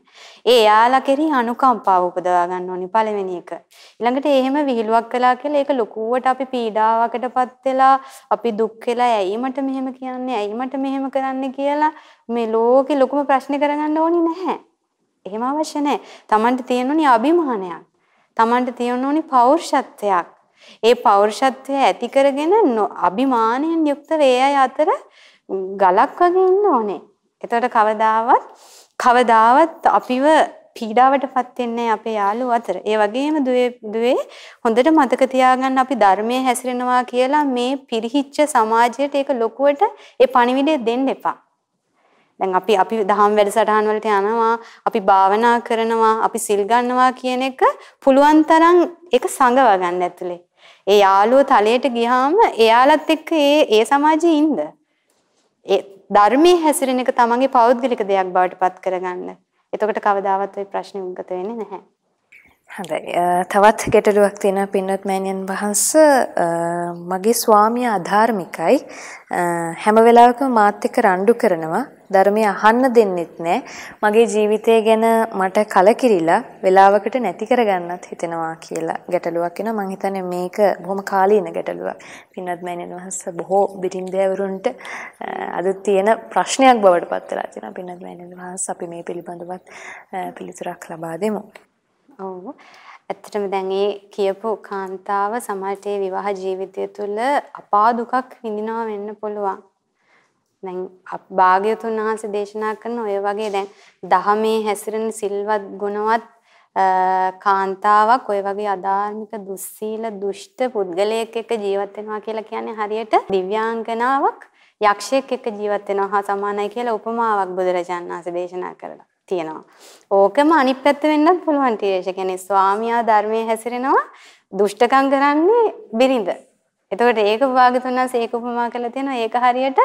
ඒ යාලා කෙරෙහි අනුකම්පාව උපදවා ගන්න ඕනි පළවෙනි එක. ඊළඟට එහෙම විහිළුවක් කළා කියලා ඒක ලොකුවට අපි පීඩාවකටපත් වෙලා අපි දුක් වෙලා ඇයි මට මෙහෙම කියන්නේ ඇයි මට මෙහෙම කරන්න කියලා මේ ලෝකේ ලොකුම ප්‍රශ්නේ කරගන්න ඕනි නැහැ. එහෙම අවශ්‍ය නැහැ. Tamanට තියෙන ඕනි අභිමානයක්. Tamanට තියෙන ඕනි පෞරුෂත්වයක්. ඒ පෞරුෂත්වය ඇති කරගෙන අභිමානයෙන් යුක්ත වේ අය අතර ගලක් වගේ ඉන්න ඕනේ. එතකොට කවදාවත් කවදාවත් අපිව පීඩාවටපත් වෙන්නේ අපේ යාළුවෝ අතර. ඒ වගේම දුවේ දුවේ හොඳට මතක තියාගන්න අපි ධර්මයේ හැසිරෙනවා කියලා මේ පිරිහිච්ච සමාජයට ඒක ලොකුවට ඒ පණිවිඩය දෙන්න එපා. දැන් අපි අපි දහම් වැඩසටහන් වලට යනවා අපි භාවනා කරනවා අපි සිල් ගන්නවා කියන එක පුළුවන් තරම් ඒක සංගව ගන්න ඇතුලේ ඒ යාළුවෝ තලයට ගියාම එයාලත් එක්ක ඒ ඒ සමාජයේ ඉන්න. ඒ ධර්මයේ හැසිරෙන එක තමන්ගේ පෞද්ගලික දෙයක් බවට පත් කරගන්න. එතකොට කවදාවත් ওই ප්‍රශ්නේ උද්ගත වෙන්නේ නැහැ. හොඳයි. තවත් ගැටලුවක් තියෙනවා පින්වත් මෑණියන් වහන්සේ මගේ ස්වාමියා අධාර්මිකයි. හැම වෙලාවකම මාත් එක්ක රණ්ඩු කරනවා. ධර්මය අහන්න දෙන්නෙත් නැහැ. මගේ ජීවිතය ගැන මට කලකිරිලා වෙලාවකට නැති කරගන්නත් හිතෙනවා කියලා ගැටලුවක් එනවා. මම හිතන්නේ මේක බොහොම කාලීන ගැටලුවක්. පින්වත් මෑණියන් වහන්සේ බොහෝ බිරින්දෑවරුන්ට අද තියෙන ප්‍රශ්නයක් බවට පත් වෙලා තියෙනවා. පින්වත් මෑණියන් වහන්සේ අපි මේ පිළිබඳවත් පිළිතුරක් ලබා දෙමු. ඔව්. ඇත්තටම දැන් ඒ කියපු කාන්තාව සමාජයේ විවාහ ජීවිතය තුළ අපා දුකක් විඳිනවා වෙන්න පුළුවන්. දැන් භාග්‍යතුන් වහන්සේ දේශනා කරන ඔය වගේ දැන් දහමේ හැසිරෙන සිල්වත් ගුණවත් කාන්තාවක් ඔය වගේ අධාර්මික දුස්සීල දුෂ්ට පුද්ගලයෙක් එක්ක ජීවත් වෙනවා කියලා කියන්නේ හරියට දිව්‍යාංගනාවක් යක්ෂයෙක් එක්ක ජීවත් වෙනවා හා සමානයි කියලා උපමාවක් බුදුරජාණන් වහන්සේ දේශනා කරලා. තියෙනවා. ඕකම අනිත් පැත්ත වෙන්නත් පුළුවන් ටීරේෂ. කියන්නේ ස්වාමියා ධර්මයේ හැසිරෙනවා දුෂ්ටකම් කරන්නේ බිරිඳ. එතකොට ඒක භාගතුන්වන්සේ ඒක උපමා කරලා තියෙනවා. ඒක හරියට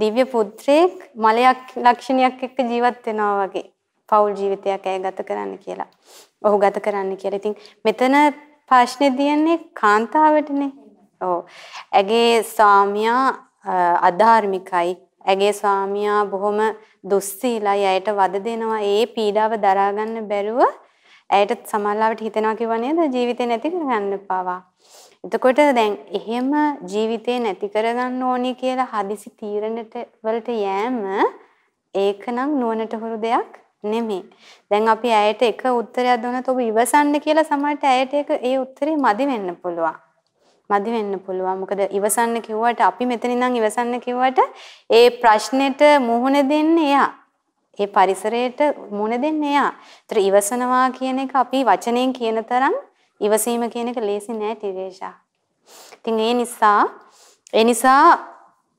දිව්‍ය පුත්‍රයෙක් මලයක් ලක්ෂණයක් එක්ක ජීවත් වෙනවා වගේ. පෞල් ජීවිතයක් ඇය ගත කරන්න කියලා. ඔහු ගත කරන්න කියලා. ඉතින් මෙතන ප්‍රශ්නේ තියෙන්නේ කාන්තාවටනේ. ඔව්. ඇගේ ස්වාමියා අධාර්මිකයි. ඇගේ ස්වාමියා බොහොම දුස්සීලයි ඇයට වද දෙනවා. ඒ පීඩාව දරා ගන්න බැරුව ඇයට සමහරවිට හිතෙනවා කිව්ව නේද ජීවිතේ නැති කරගන්න පාවා. එතකොට දැන් එහෙම ජීවිතේ නැති කරගන්න ඕනි කියලා හදිසි තීරණයට වලට යෑම ඒකනම් නුවණට හුරු දෙයක් නෙමෙයි. දැන් අපි ඇයට එක උත්තරයක් දුන්නොත් ඔබ ඉවසන්න කියලා සමහරට ඇයට ඒක ඒ උත්තරේ මදි වෙන්න පුළුවන්. මදි වෙන්න පුළුවන්. මොකද ඉවසන්න කිව්වට අපි මෙතන ඉඳන් ඉවසන්න කිව්වට ඒ ප්‍රශ්නෙට මුහුණ දෙන්නේ එයා. ඒ පරිසරයට මුහුණ දෙන්නේ එයා. ඒතර ඉවසනවා කියන එක අපි වචනෙන් කියන තරම් ඉවසීම කියන එක ලේසි නෑ ටිරේෂා. ඉතින් ඒ නිසා ඒ නිසා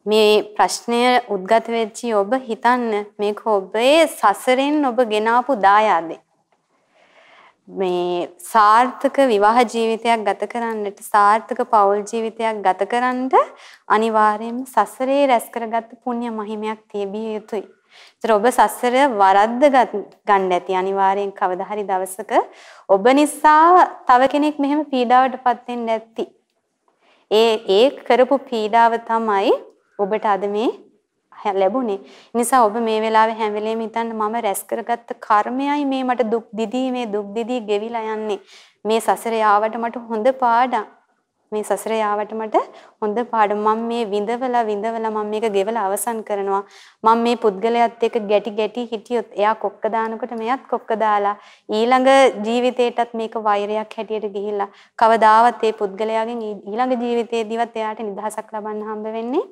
මේ ප්‍රශ්නය උද්ගත වෙච්ච ඔබ හිතන්න මේක ඔබේ සසරෙන් ඔබ ගෙනාපු දායාදේ. මේ සාර්ථක විවාහ ජීවිතයක් ගත කරන්නට සාර්ථක පෞල් ජීවිතයක් ගත කරන්නට අනිවාර්යයෙන්ම සසරේ රැස් කරගත් පුණ්‍ය මහිමයක් තියබිය යුතුයි. ඒතර ඔබ සසර වරද්ද ගන්න ඇති අනිවාර්යෙන් කවදා හරි දවසක ඔබ නිසා තව කෙනෙක් මෙහෙම පීඩාවටපත් වෙන්න ඇති. ඒ ඒ කරපු පීඩාව තමයි ඔබට අද මේ ලැබුණේ. නිසා ඔබ මේ වෙලාවේ හැම වෙලේම හිතන්න මම රැස් කරගත්ත කර්මයයි මේ මට දුක් දිදී මේ දුක් දිදී ගෙවිලා යන්නේ. මේ සසරේ ආවට මට හොඳ පාඩම්. මේ සසරේ ආවට මට හොඳ පාඩම්. මම මේ විඳවලා විඳවලා මම මේක ගෙවලා අවසන් කරනවා. මම මේ පුද්ගලයාත් එක්ක ගැටි ගැටි හිටියොත් එයා කොක්ක දානකොට මෙයත් කොක්ක දාලා ඊළඟ ජීවිතේටත් මේක වෛරයක් හැටියට ගිහිල්ලා කවදාවත් ඒ පුද්ගලයාගෙන් ඊළඟ ජීවිතේදීවත් එයාට නිදහසක් ලබන්න හම්බ වෙන්නේ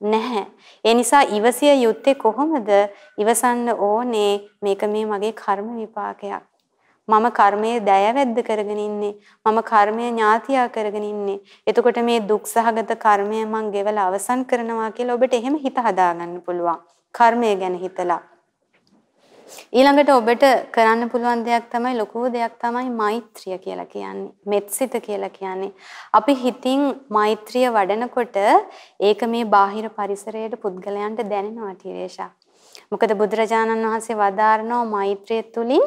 නැහැ. ඒ නිසා ඉවසිය යුත්තේ කොහොමද? ඉවසන්න ඕනේ මේක මේ මගේ කර්ම විපාකයක්. මම කර්මයේ දයවැද්ද කරගෙන ඉන්නේ. මම කර්මය ඥාතියා කරගෙන ඉන්නේ. එතකොට මේ දුක් සහගත කර්මය මං ගෙවලා අවසන් කරනවා කියලා ඔබට එහෙම හිත හදාගන්න පුළුවන්. කර්මය ගැන හිතලා. ඊළඟට ඔබට කරන්න පුළුවන් දෙයක් තමයි ලොකු දෙයක් තමයි මෛත්‍රිය කියලා කියන්නේ. මෙත්සිත කියලා කියන්නේ. අපි හිතින් මෛත්‍රිය වඩනකොට ඒක මේ බාහිර පරිසරයට පුද්ගලයන්ට දැනෙනවා ටිරේෂා. මොකද බුදුරජාණන් වහන්සේ වදාරනවා මෛත්‍රිය තුලින්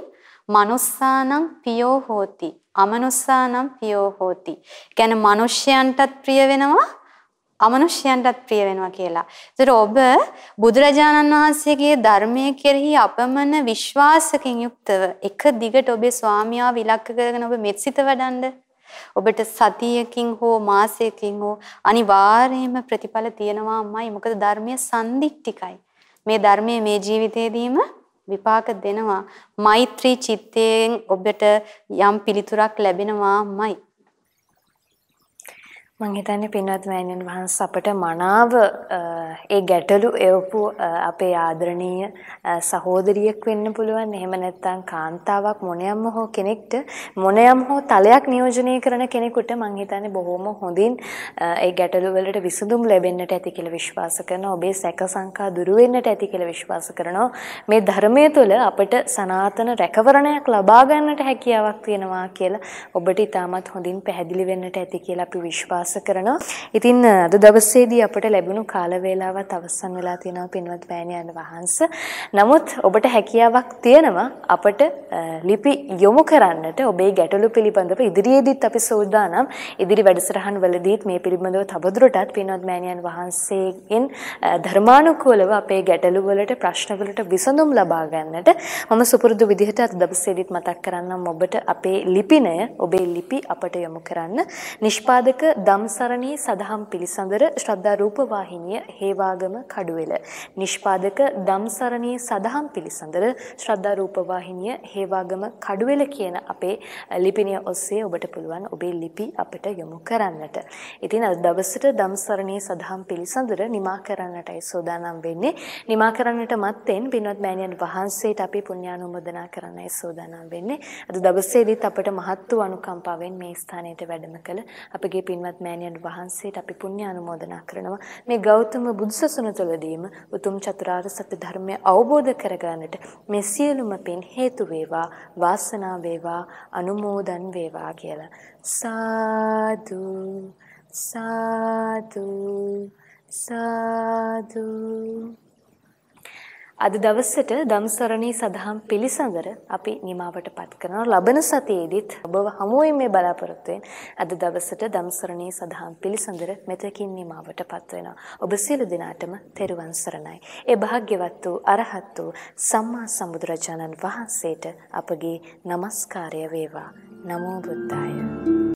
මනුස්සානම් පියෝ හෝති. අමනුස්සානම් පියෝ හෝති. කියන්නේ මිනිස්යන්ටත් ප්‍රිය වෙනවා අමනුෂ්‍යයන්ටත් ප්‍රිය වෙනවා කියලා. ඒතර ඔබ බුදුරජාණන් වහන්සේගේ ධර්මයේ කෙරෙහි අපමණ විශ්වාසකින් යුක්තව එක දිගට ඔබේ ස්වාමියා විලක්ක කරගෙන ඔබ මෙත්සිත වඩන්න ඔබට සතියකින් හෝ මාසයකින් හෝ අනිවාර්යයෙන්ම ප්‍රතිඵල තියෙනවා අම්මයි. මොකද ධර්මයේ සම්දික්තිකයි. මේ ධර්මයේ මේ ජීවිතේදීම විපාක දෙනවා. මෛත්‍රී චිත්තයෙන් ඔබට යම් පිළිතුරක් ලැබෙනවාමයි. මං හිතන්නේ පින්වත් මෑණියන් වහන්සේ අපට මනාව ඒ ගැටලු එවපු අපේ ආදරණීය සහෝදරියක් වෙන්න පුළුවන්. එහෙම නැත්නම් කාන්තාවක් මොනියම්ම හෝ කෙනෙක්ට මොනියම් හෝ තලයක් නියෝජනය කරන කෙනෙකුට මං හිතන්නේ බොහොම හොඳින් ඒ ගැටලු වලට විසඳුම් ලැබෙන්නට ඇති කියලා විශ්වාස කරනවා. ඔබේ සැක සංකා දුරු වෙන්නට ඇති කියලා විශ්වාස කරනවා. මේ ධර්මයේ තුල අපට සනාතන රැකවරණයක් ලබා ගන්නට හැකියාවක් තියෙනවා කියලා ඔබට ඉතාමත් හොඳින් පැහැදිලි වෙන්නට ඇති කියලා අපි විශ්වාස විශ්වාස කරනවා. ඉතින් අද දවසේදී අපට ලැබුණු කාල වේලාවත් අවසන් වෙලා තියෙනවා පින්වත් මෑණියන් වහන්සේ. නමුත් ඔබට හැකියාවක් තියෙනවා අපට ලිපි යොමු කරන්නට ඔබේ ගැටලු පිළිබඳව ඉදිරියේදීත් අපි සූදානම් ඉදිරි වැඩසටහන් වලදීත් මේ පිළිබඳව තවදුරටත් පින්වත් මෑණියන් වහන්සේගෙන් ධර්මානුකූලව අපේ ගැටලු වලට ප්‍රශ්න වලට විසඳුම් ලබා ගන්නට මම සුපුරුදු විදිහට අද දවසේදීත් මතක් කරන්නම් ඔබට අපේ ලිපිනය ඔබේ ලිපි අපට යොමු කරන්න නිෂ්පාදක ධම්සරණී සදහම් පිළිසඳර ශ්‍රද්ධා රූපවාහිනිය හේවාගම කඩුවෙල නිෂ්පාදක ධම්සරණී සදහම් පිළිසඳර ශ්‍රද්ධා රූපවාහිනිය හේවාගම කඩුවෙල කියන අපේ ලිපිනිය ඔස්සේ ඔබට පුළුවන් ඔබේ ලිපි අපට යොමු කරන්නට. ඉතින් අද දවසට ධම්සරණී සදහම් පිළිසඳර නිමා කරන්නටයි සූදානම් වෙන්නේ. නිමා කරන්නට මත්තෙන් පින්වත් මෑණියන් වහන්සේට අපි පුණ්‍යානුමෝදනා කරන්නයි සූදානම් වෙන්නේ. අද දවසේදීත් අපට මහත් වූ අනුකම්පාවෙන් මේ ස්ථානයට වැඩම කළ අපගේ පින්වත් මෑණියන් වහන්සේට අපි පුණ්‍ය අනුමෝදනා කරනවා. මේ ගෞතම බුදුසසුන තුළදීම උතුම් චතුරාර්ය සත්‍ය ධර්මය අවබෝධ කරගන්නට මේ සියලුම පින් හේතු වේවා, වාසනාව වේවා, අනුමෝදන් වේවා කියලා. සාදු සාදු සාදු අද දවසට ධම්සරණී සදහම් පිළිසඳර අපි නිමාවටපත් කරනවා. ලබන සතියේදීත් ඔබව හමුවෙන් මේ බලාපොරොත්තු අද දවසට ධම්සරණී සදහම් පිළිසඳර මෙතකින් නිමාවටපත් වෙනවා. ඔබ සියලු දෙනාටම තෙරුවන් සරණයි. ඒ භාග්‍යවත් වූ අරහත් වූ සම්මා සම්බුදුරජාණන් වහන්සේට අපගේ নমස්කාරය වේවා. නමෝ බුද්ධාය.